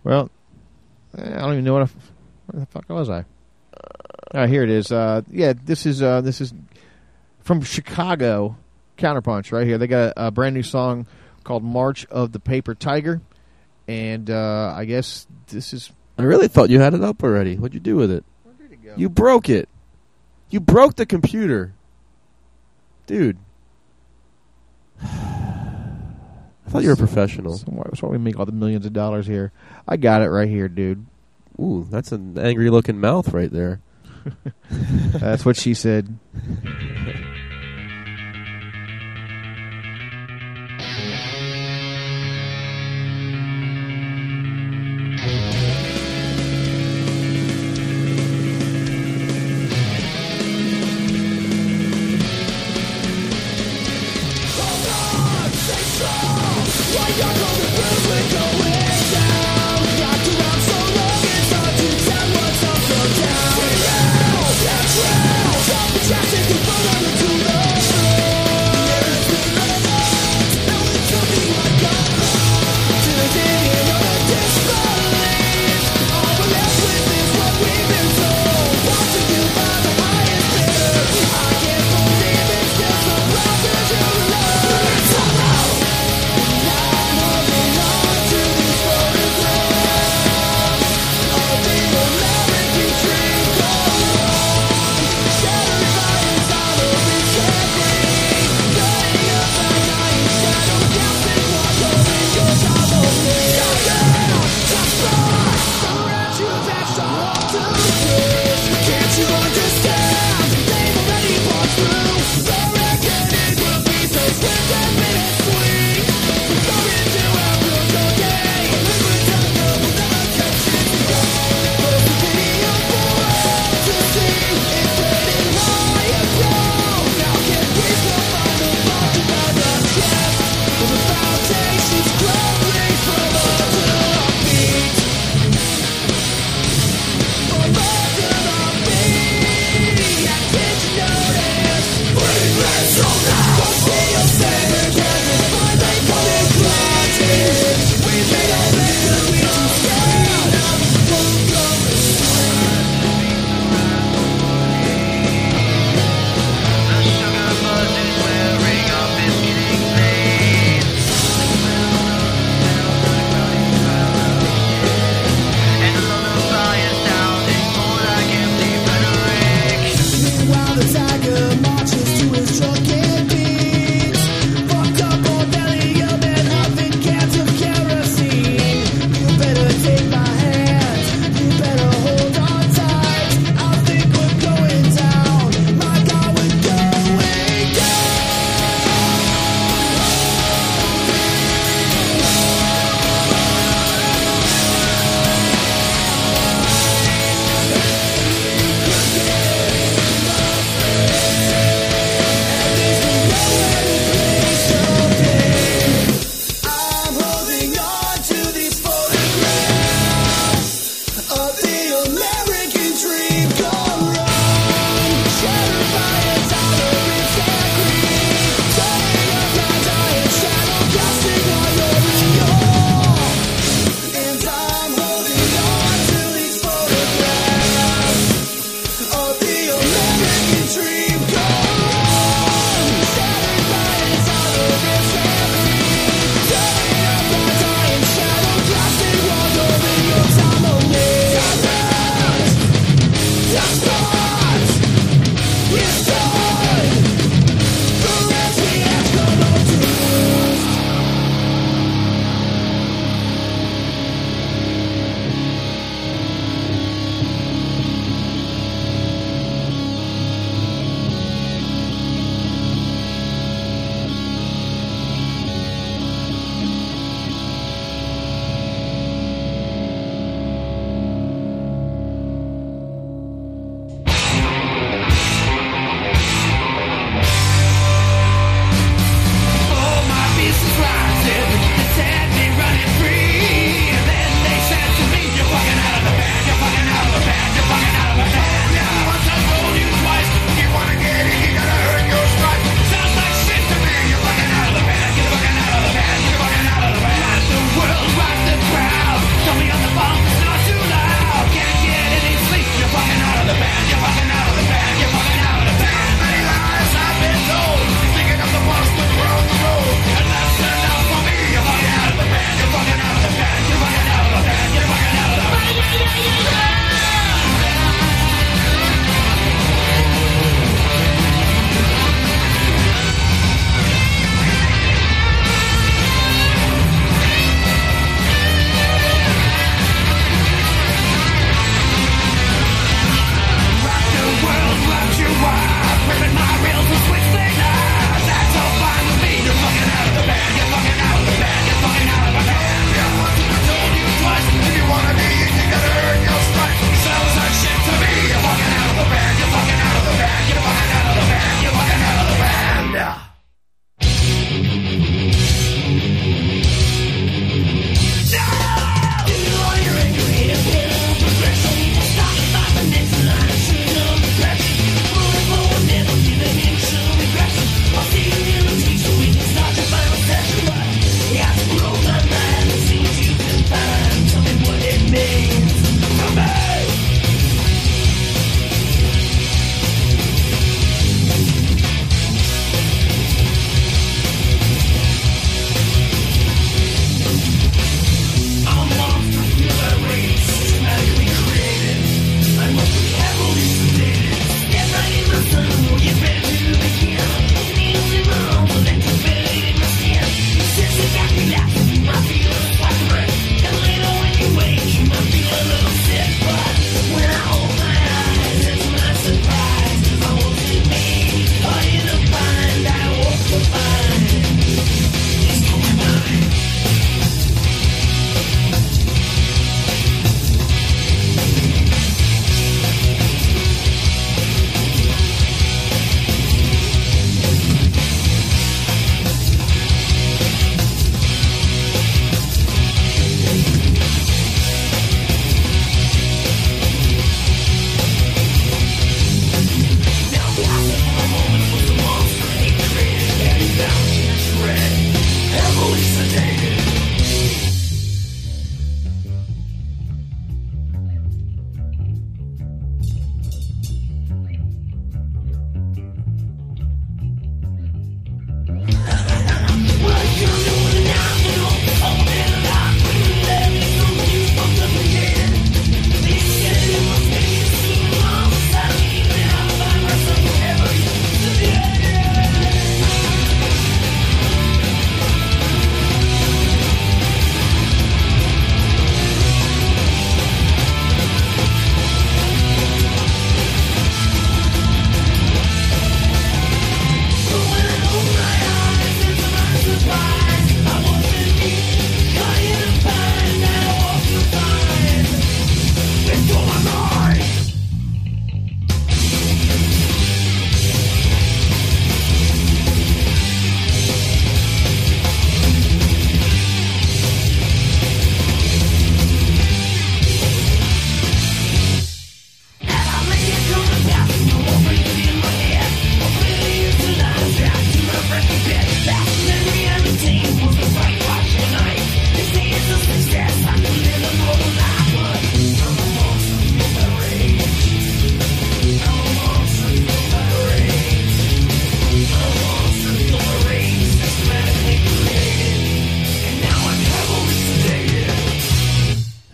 Well, eh, I don't even know what. I, where the fuck was I? Uh, here it is. Uh, yeah, this is uh, this is from Chicago. Counterpunch right here. They got a, a brand new song called "March of the Paper Tiger," and uh, I guess this is I really thought you had it up already. What'd you do with it? You broke it. You broke the computer, dude. I thought you were a professional. That's why, that's why we make all the millions of dollars here. I got it right here, dude. Ooh, that's an angry looking mouth right there. That's what she said.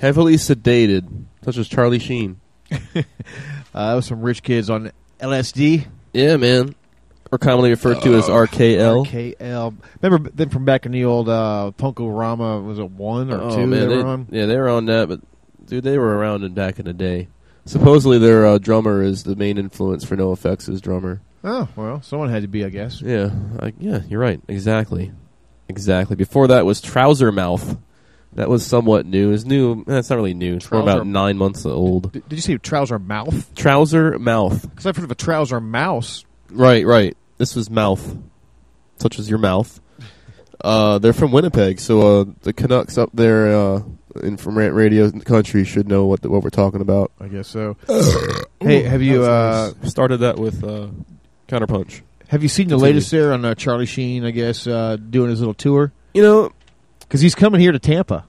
Heavily sedated, such as Charlie Sheen. Uh, that was some rich kids on LSD. Yeah, man. Or commonly referred to as RKL. RKL. Remember then from back in the old uh, Punk-O-Rama, was it one or Oh, two man, they were on? Yeah, they were on that, but dude, they were around in back in the day. Supposedly, their uh, drummer is the main influence for NOFX' drummer. Oh, well, someone had to be, I guess. Yeah, I, yeah, you're right. Exactly, exactly. Before that was Trouser Mouth. That was somewhat new. It's new. That's not really new. It's more Trouser- about nine months old. Did, did you say trouser mouth? Trouser Mouth. Because I've heard of a trouser mouse. Right, right. This was mouth, such as your mouth. Uh, they're from Winnipeg, so uh, the Canucks up there uh, in from Rant Radio Country should know what the, what we're talking about. I guess so. hey, have you uh, started that with uh, Counterpunch? have you seen the latest there on uh, Charlie Sheen? I guess uh, doing his little tour You know, because he's coming here to Tampa.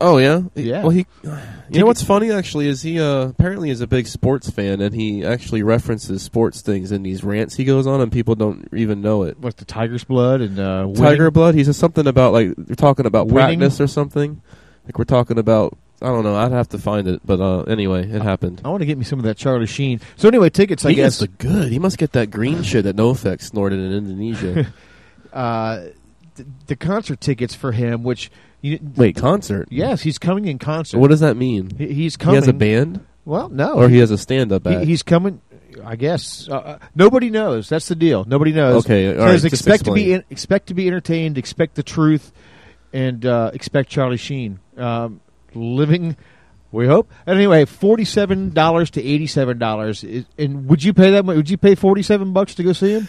Oh yeah, Yeah. Well, he. You know what's funny actually is he uh, apparently is a big sports fan and he actually references sports things in these rants he goes on and people don't even know it. What's the Tiger's blood and uh. Tiger blood. He says something about like they're talking about Winning? practice or something. Like we're talking about. I don't know. I'd have to find it, but uh, anyway, it happened. I want to get me some of that Charlie Sheen. So anyway, tickets. I he guess the good. He must get that green shit that NoFX snorted in Indonesia. uh, the, the concert tickets for him, which you, Wait, concert? yes, he's coming in concert. What does that mean? He, he's He has a band, Well, no, or he has a stand-up act. He, he's coming. I guess uh, uh, nobody knows. That's the deal. Nobody knows. Okay, all just expect to be in, expect to be entertained. Expect the truth, and uh, expect Charlie Sheen um, living. We hope. Anyway, forty-seven dollars to eighty-seven dollars. And would you pay that? much? Would you pay forty-seven bucks to go see him?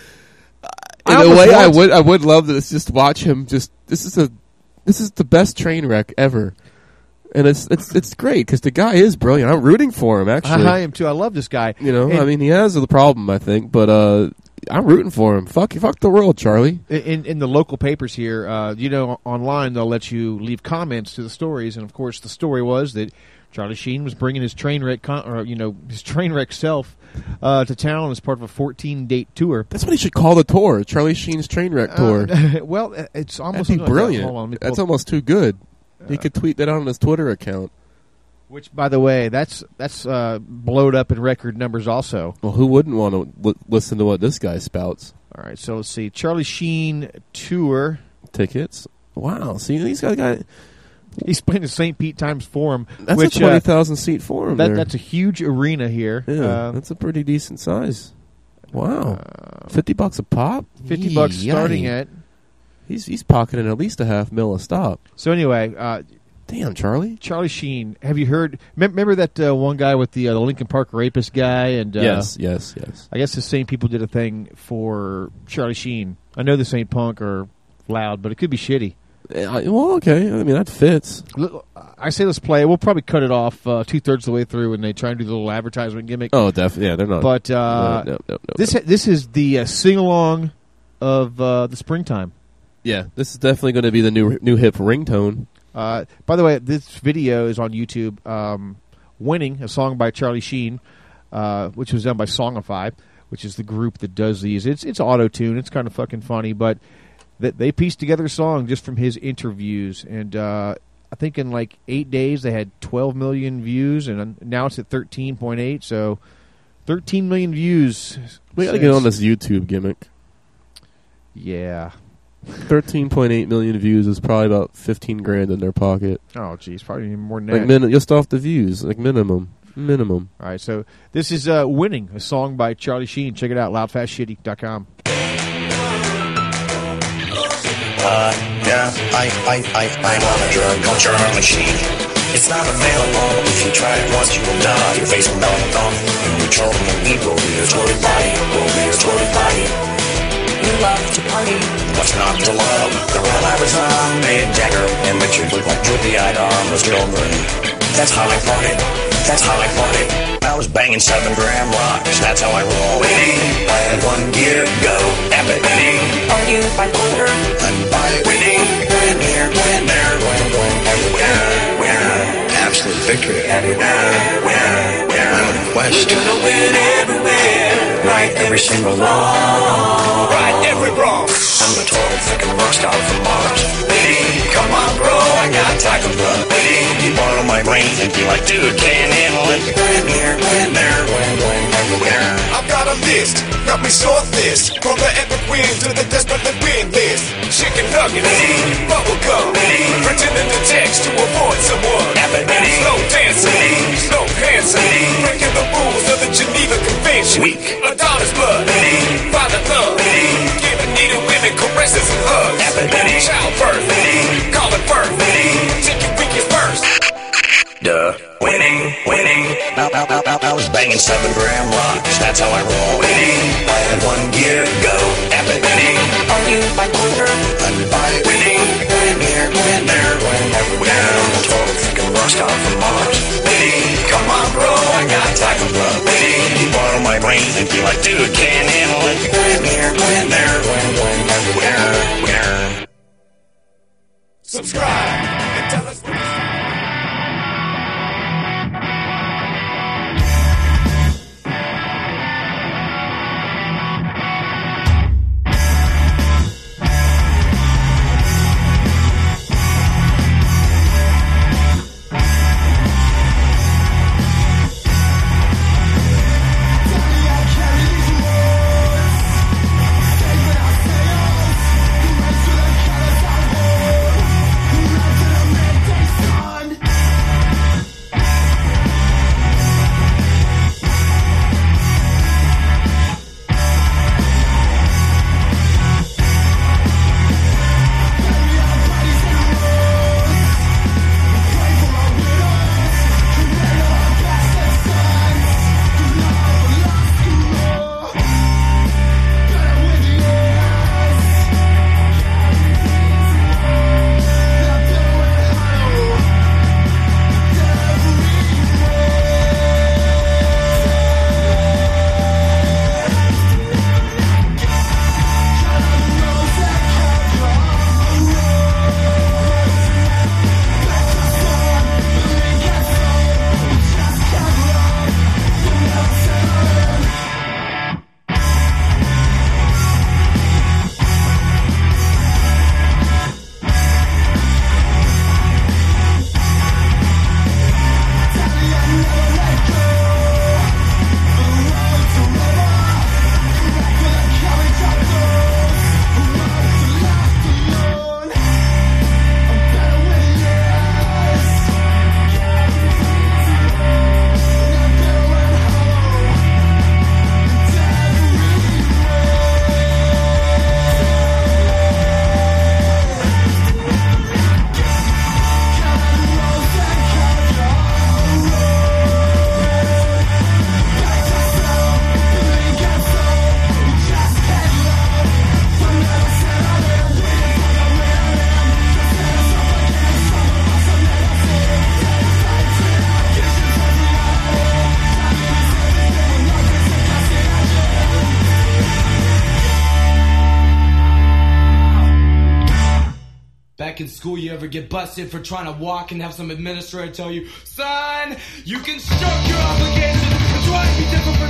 In I a way, I would I would love to just watch him. Just this is a this is the best train wreck ever, and it's it's it's great because the guy is brilliant. I'm rooting for him. Actually, I am too. I love this guy. you know, And- I mean, he has a problem, I think, but uh, I'm rooting for him. Fuck, you fuck the world, Charlie. in in the local papers here, uh, you know, online they'll let you leave comments to the stories, and of course, the story was that Charlie Sheen was bringing his train wreck, con- or you know, his train wreck self uh, to town as part of a 14 date tour. That's what he should call the tour, Charlie Sheen's train wreck tour. Uh, well, it's almost That'd be brilliant. On, That's almost too good. He could tweet that out on his Twitter account. which, by the way, that's that's uh, blowed up in record numbers also. Well, who wouldn't want to li- listen to what this guy spouts? All right, so let's see, Charlie Sheen tour. Tickets. Wow. See, these guys got He's playing the St. Pete Times Forum. that's which, a 20,000 uh, seat forum. that, that's a huge arena here. Yeah, Uh, that's a pretty decent size. Wow, fifty bucks a pop. 50 bucks starting at. He's he's pocketing at least a half mil a stop. So anyway, uh, Damn, Charlie. Charlie Sheen. Have you heard? mem- Remember that uh, one guy with the uh, the Lincoln Park rapist guy? And uh, yes, yes, yes. I guess the same people did a thing for Charlie Sheen. I know this ain't punk or loud, but it could be shitty. I- well, okay. I mean, that fits. I say let's play. We'll probably cut it off uh, two thirds of the way through when they try and do the little advertisement gimmick. Oh, definitely. Yeah, they're not. But uh, no, no, no, this this is the uh, sing along of uh, the springtime. yeah, this is definitely going to be the new new hip ringtone. Uh, by the way, this video is on YouTube. Um, "Winning," a song by Charlie Sheen, uh, which was done by Songify, which is the group that does these. It's it's auto tune. It's kind of fucking funny, but th- they pieced together a song just from his interviews, and uh, I think in like eight days they had 12 million views, and now it's at 13.8. So 13 million views. We got to get on this YouTube gimmick. Yeah. Thirteen point eight million views is probably about fifteen grand in their pocket. Oh, geez, probably even more than Like that. just off the views, like minimum, minimum. All right, so this is uh, "Winning," a song by Charlie Sheen. Check it out, loudfastshitty.com. Uh, yeah, I, I, I, I'm on a drug culture machine. It's not available. If you try it once, you will die. Your face will melt off. And your children will weep over your tortured body. Over your tortured body. You love to party. What's not to love? The role I was on made Jagger and Richard look like droopy-eyed armless children. That's how I parted. That's how I parted. I was banging seven gram rocks. That's how I roll. Winning. I had one gear. Go. Epic. Are you bipolar? Winning. Win here. Win there. Win, win everywhere. Winner. Absolute victory. Winner. Winner. I'm on a quest. You're gonna win everywhere. Right every single wrong. Right every wrong. I'm the total freaking rock star from Mars. Come on, bro, I got taco you borrow my brains and be like, dude, can't handle it. There, when, when, everywhere. I've got a list, got me short list. From the epic win to the desperately win list. Chicken nuggets, bubble gum, pretending to text to avoid someone. Slow dancing, slow handsome, breaking the rules of the Geneva Convention. Weak. Adonis blood, father love, giving needed women caresses and hugs. Childbirth, banging seven gram rocks. That's how I roll. Winning. I had one gear go. Epic. Winning. Are you bipolar? I'm bi. Winning. Win here, win there, win everywhere. I'm a total freaking rock star from Mars. Winning. Come on, bro. I got taco blood. Winning. You borrow my brains and be like, dude, can't handle it. Win here, win there, win, win everywhere. Where? Subscribe ever busted for trying to walk and have some administrator tell you, son, you can shirk your obligations and try to be different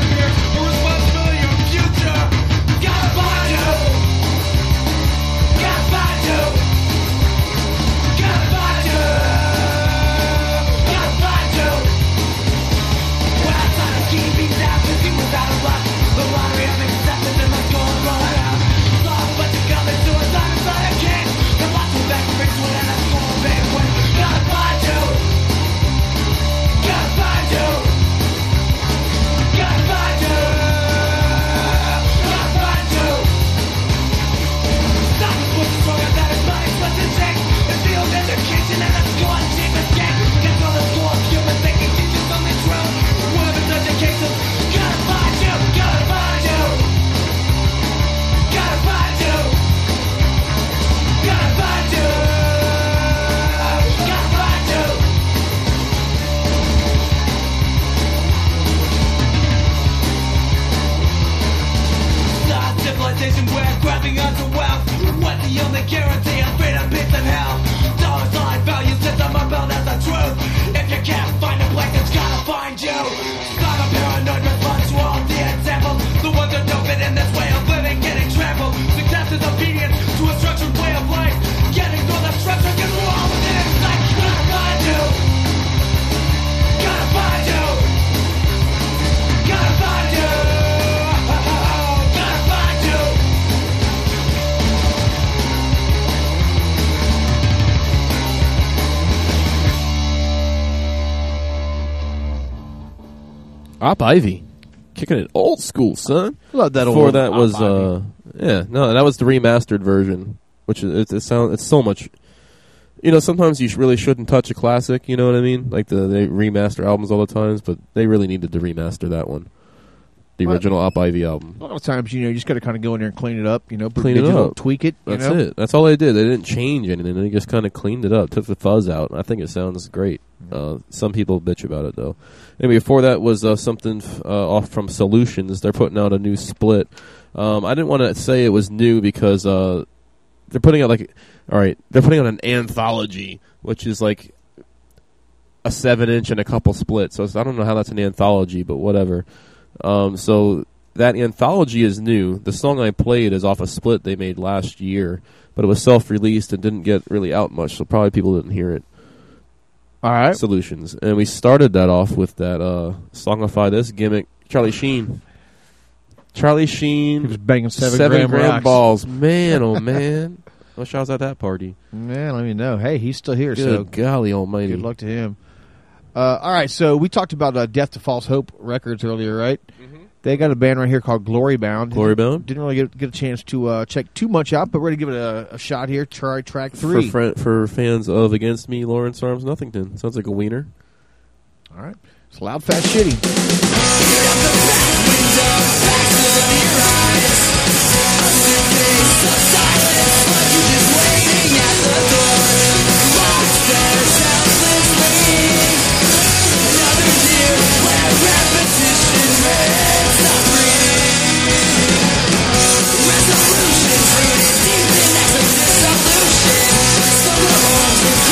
Ivy, kicking it old school, son. Love that old Before that was, uh, yeah, no, that was the remastered version, which is it, it sound it's so much. You know, sometimes you really shouldn't touch a classic. You know what I mean? Like the they remaster albums all the times, but they really needed to remaster that one, the Well- original Op Ivy album. A lot of times, you know, you just got to kind of go in there and clean it up. You know, Clean it up, tweak it. You That's know? it. That's all they did. They didn't change anything. They just kind of cleaned it up, took the fuzz out. I think it sounds great. Uh, some people bitch about it though. And before that was uh, something f- uh, off from Solutions. They're putting out a new split. Um, I didn't want to say it was new because uh, they're putting out like, all right, they're putting out an anthology, which is like a seven inch and a couple splits. So it's- I don't know how that's an anthology, but whatever. Um, so that anthology is new. The song I played is off a split they made last year, but it was self released and didn't get really out much, so probably people didn't hear it. All right. Solutions. And we started that off with that uh Songify This gimmick. Charlie Sheen. Charlie Sheen He was banging seven gram rocks. balls. Man, oh man. Wish I was at that party. Man, let me know. Hey, he's still here. Good so golly almighty. Good luck to him. Uh, all right, so we talked about uh, Death to False Hope Records earlier, right? They got a band right here called Glory Bound. Glory Bound? Didn't really get, get a chance to uh, check too much out, but we're going to give it a, a shot here. Try track three. fri- for fans of Against Me, Lawrence Arms Nothington. Sounds like a wiener. All right. It's loud, fast, shitty.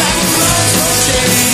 And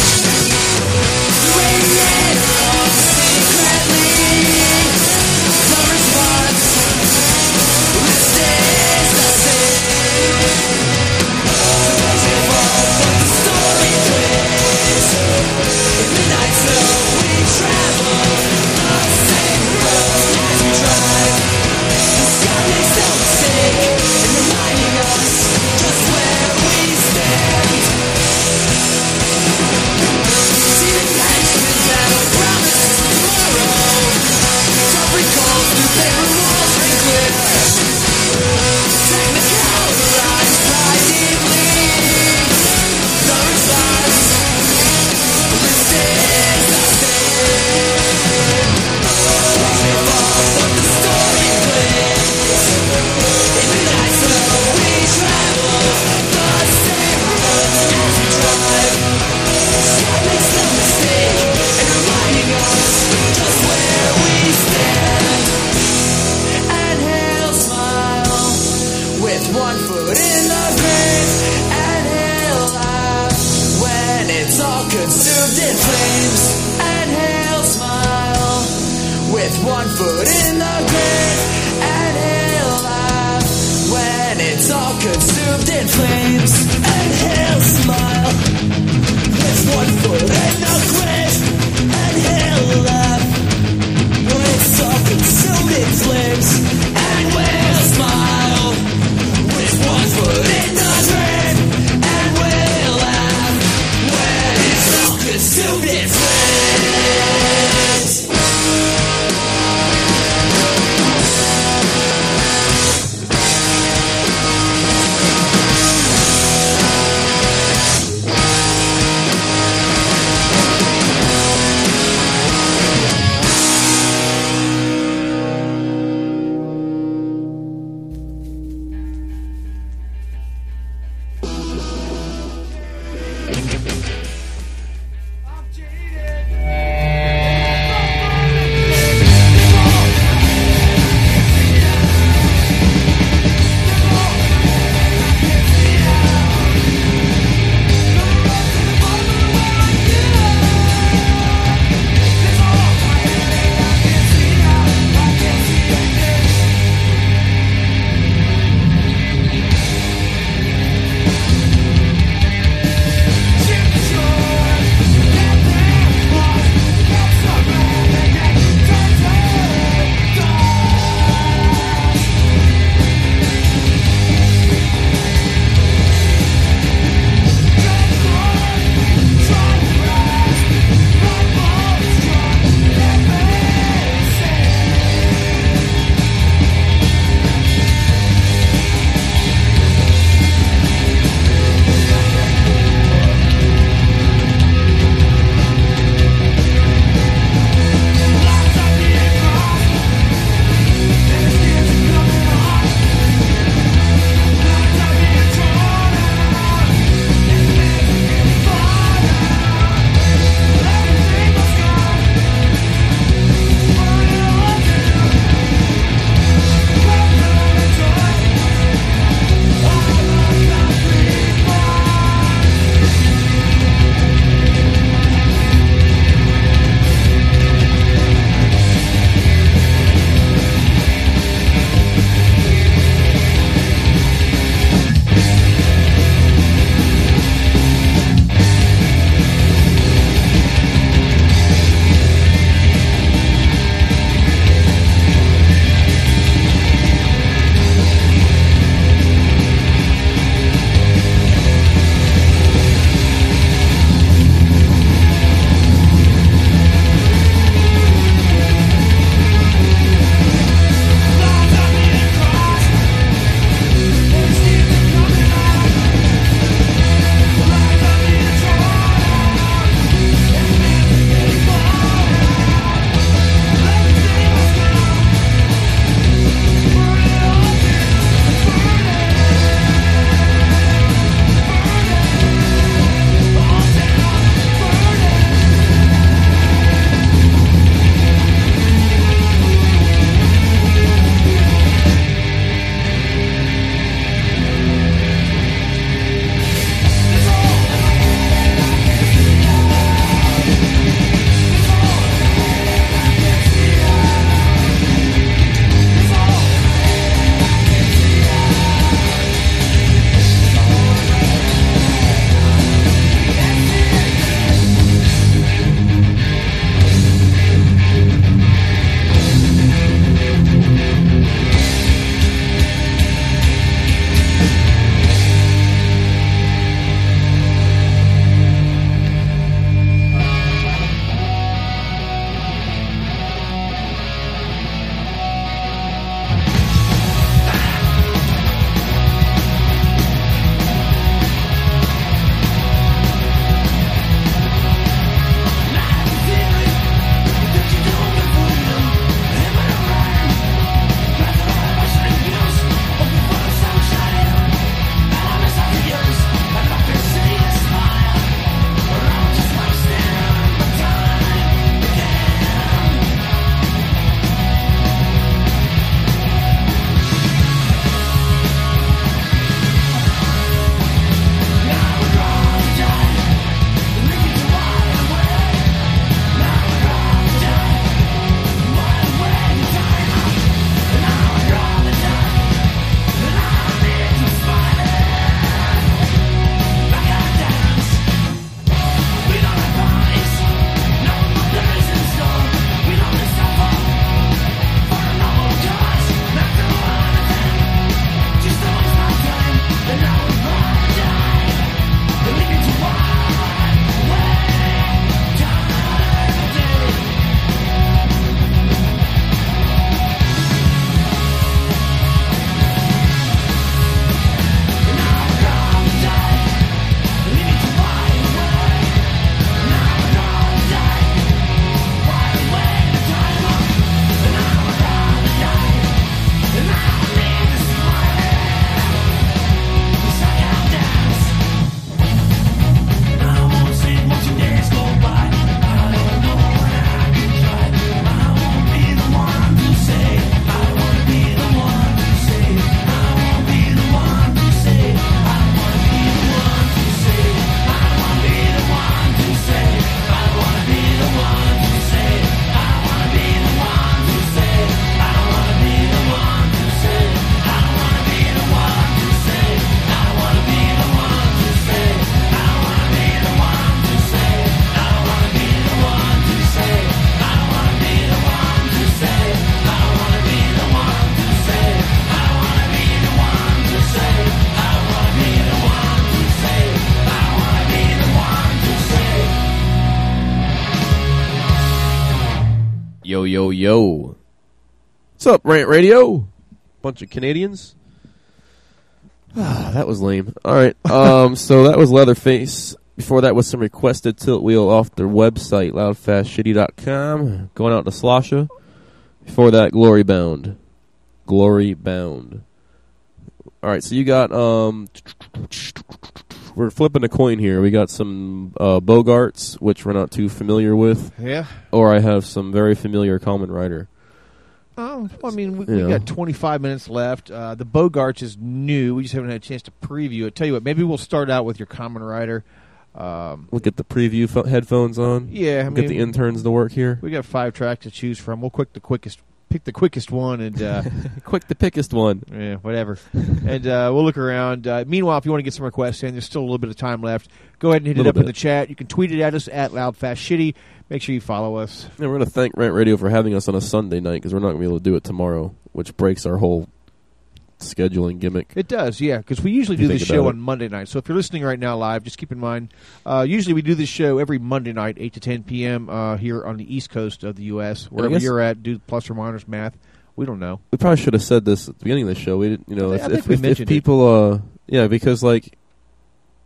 yo. What's up, Rant Radio? Bunch of Canadians. Ah, that was lame. All right. Um, so that was Leatherface. Before that was some requested Tiltwheel off their website, loudfastshitty.com. Going out to Slosha. Before that, Glory Bound. Glory Bound. All right, so you got um we're flipping a coin here. We got some uh, Bogarts, which we're not too familiar with. Yeah. Or I have some very familiar Common Rider. Oh, well, I mean, we, we got 25 minutes left. Uh, the Bogarts is new. We just haven't had a chance to preview it. Tell you what, maybe we'll start out with your Common Rider. Um, We'll get the preview headphones on. Yeah, I We'll get the interns to work here. we got five tracks to choose from. We'll quick the quickest, pick the quickest one, and uh, Quick the pickest one. yeah, whatever. and uh, we'll look around. Uh, meanwhile, if you want to get some requests in, there's still a little bit of time left. Go ahead and hit it up in the chat. You can tweet it at us at loudfastshitty. Make sure you follow us. And we're going to thank Rant Radio for having us on a Sunday night because we're not going to be able to do it tomorrow, which breaks our whole scheduling gimmick. It does, yeah, because we usually do this show about on Monday night. So if you're listening right now live, just keep in mind, uh, usually we do this show every Monday night, 8 to 10 p.m. Uh, here on the East Coast of the U.S. Wherever you're at, do plus or minus math. We don't know. We probably should have said this at the beginning of the show. We didn't, you know, I if, think if, we if, if it. people, uh, yeah, because like,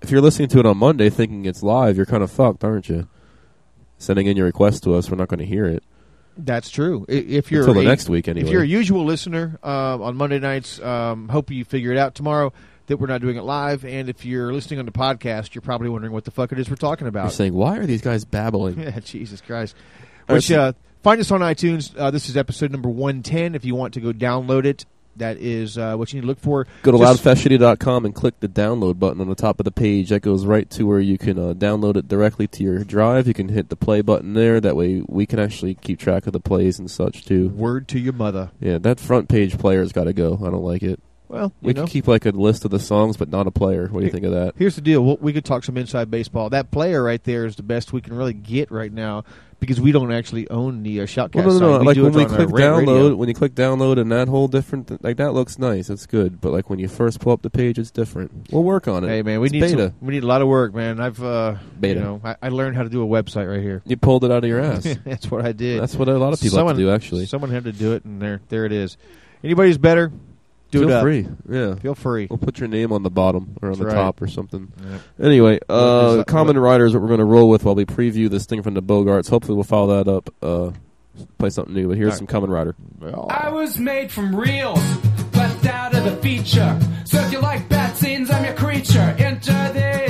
if you're listening to it on Monday thinking it's live, you're kind of fucked, aren't you? Sending in your request to us, we're not going to hear it. That's true. If you're Until the a- next week, anyway. If you're a usual listener uh, on Monday nights, um, hope you figure it out tomorrow that we're not doing it live. And if you're listening on the podcast, you're probably wondering what the fuck it is we're talking You're about. saying, why are these guys babbling? Yeah, Jesus Christ. Which uh, find us on iTunes. Uh, this is episode number one ten. If you want to go download it, that is uh, what you need to look for. Go to loudfastshitty.com and click the download button on the top of the page. That goes right to where you can uh, download it directly to your drive. You can hit the play button there. That way we can actually keep track of the plays and such too. Word to your mother. Yeah, that front page player's got to go. I don't like it. Well, we can keep like a list of the songs, but not a player. What do you think of that? Here's the deal. We could talk some inside baseball. That player right there is the best we can really get right now because we don't actually own the uh, Shoutcast Well, no, no, no. We Like when we click Rant Radio. download, when you click download and that whole different, th- like that looks nice. It's good. But like when you first pull up the page, it's different. We'll work on it. Hey man, we It's need beta. some, we need a lot of work, man. I've uh, Beta. You know, I, I learned how to do a website right here. You pulled it out of your ass. That's what I did. That's what a lot of people someone, have to do. Actually, someone had to do it, and there, there it is. Anybody's better, do feel it up. free. Yeah, Feel free. We'll put your name on the bottom or on That's the right. top or something. Yep. Anyway, uh, that- Common Rider is what we're going to roll with while we preview this thing from the Bogarts. Hopefully, we'll follow that up. Uh, play something new. But here's All right. some Common Rider. I was made from reels, left out of the feature. So if you like bad scenes, I'm your creature. Enter these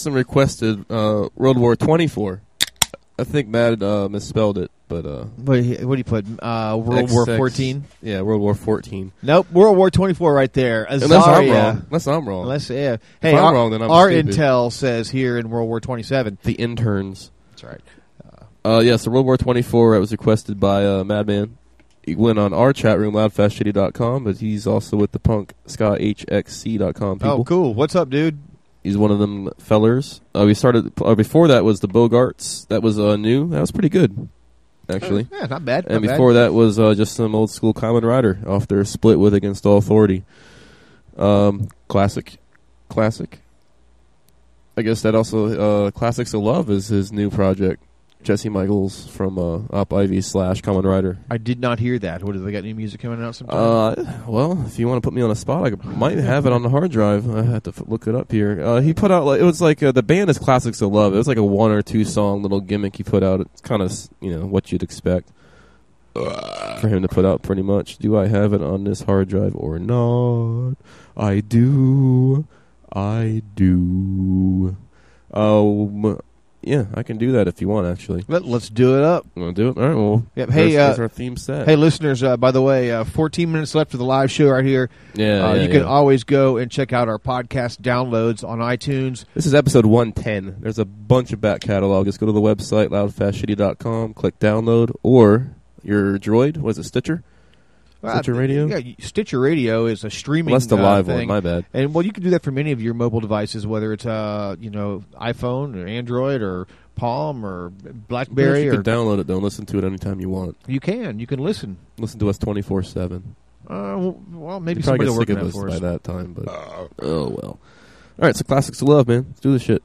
Some requested uh, World War 24. I think Matt uh, misspelled it, but uh, What do you, what do you put? Uh, World War 14? Yeah, World War 14. Nope, World War 24 right there. Unless I'm wrong. Unless I'm wrong. Unless, yeah. If Hey, I'm our, wrong, then I'm our stupid. intel says here in World War 27. The interns. That's right. Uh, yeah, so World War 24, it was requested by uh, Madman. He went on our chat room, loudfastshitty.com, but he's also with the punk, skyhxc.com people. Oh, cool. What's up, dude? He's one of them fellers. Uh, we started uh, before that was the Bogarts. That was uh, new. That was pretty good, actually. Yeah, not bad. And not bad. before that was uh, just some old school Common Rider off their split with Against All Authority. Um, classic, classic. I guess that also uh, Classics of Love is his new project. Jesse Michaels from uh, Op Ivy slash Common Rider. I did not hear that. What, have they got new music coming out sometime? Uh, well, if you want to put me on a spot, I could- might have it on the hard drive. I had to f- look it up here. Uh, he put out like it was like uh, the band is Classics of Love. It was like a one or two song little gimmick he put out. It's kind of you know what you'd expect for him to put out. Pretty much. Do I have it on this hard drive or not? I do. I do. Um, yeah, I can do that if you want. Actually, Let, let's do it up. Want to do it? All right. Well, Yep. Hey, uh, there's our theme set. Hey, listeners! Uh, by the way, uh, 14 minutes left for the live show right here. Yeah, uh, yeah, you can yeah. always go and check out our podcast downloads on iTunes. This is episode 110. There's a bunch of back catalog. Just go to the website, loudfastshitty.com, click download, or your droid, was it Stitcher? Stitcher Uh, Radio? Yeah, Stitcher Radio is a streaming. Well, that's the uh, live one, my bad. And well, you can do that from any of your mobile devices, whether it's uh, you know, iPhone or Android or Palm or BlackBerry you or can download it, don't listen to it anytime you want. you can you can listen. Listen to us 24-7. Uh, well, well, maybe somebody will work sick on of that us by that time, but oh well. All right, so classics to love, man. Let's do this shit.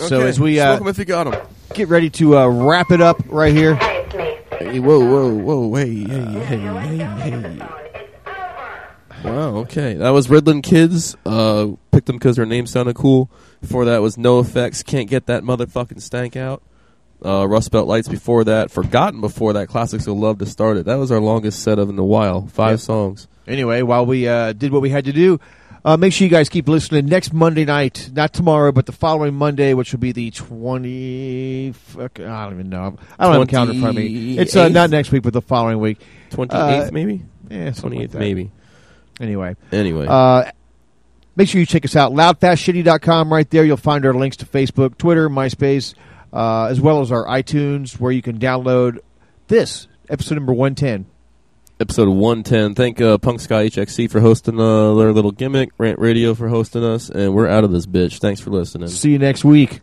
Right. So Okay, as we smoke uh, 'em if you got 'em. get ready to uh, wrap it up right here. Hey, whoa, whoa, whoa, hey, hey, hey, hey, hey. Wow, okay. That was Redland Kids. Uh, picked them because their name sounded cool. Before that was NOFX, Can't Get That Motherfucking Stank Out. Uh, Rust Belt Lights before that. Forgotten before that. Classics will love to start it. That was our longest set of in a while. Five Yep. songs. Anyway, while we uh, did what we had to do, uh, make sure you guys keep listening. Next Monday night, not tomorrow, but the following Monday, which will be the twenty. Fuck, I don't even know. I don't have a calendar in front of me. It's uh, not next week, but the following week. 28th Uh, maybe? Yeah, something like 28th maybe. Anyway. Anyway. Uh, make sure you check us out. Loudfastshitty.com. Right there, you'll find our links to Facebook, Twitter, MySpace, uh, as well as our iTunes, where you can download this episode number 110. Episode 110. Thank uh, Punk Sky HXC for hosting uh, their little gimmick, Rant Radio for hosting us, and we're out of this bitch. Thanks for listening. See you next week.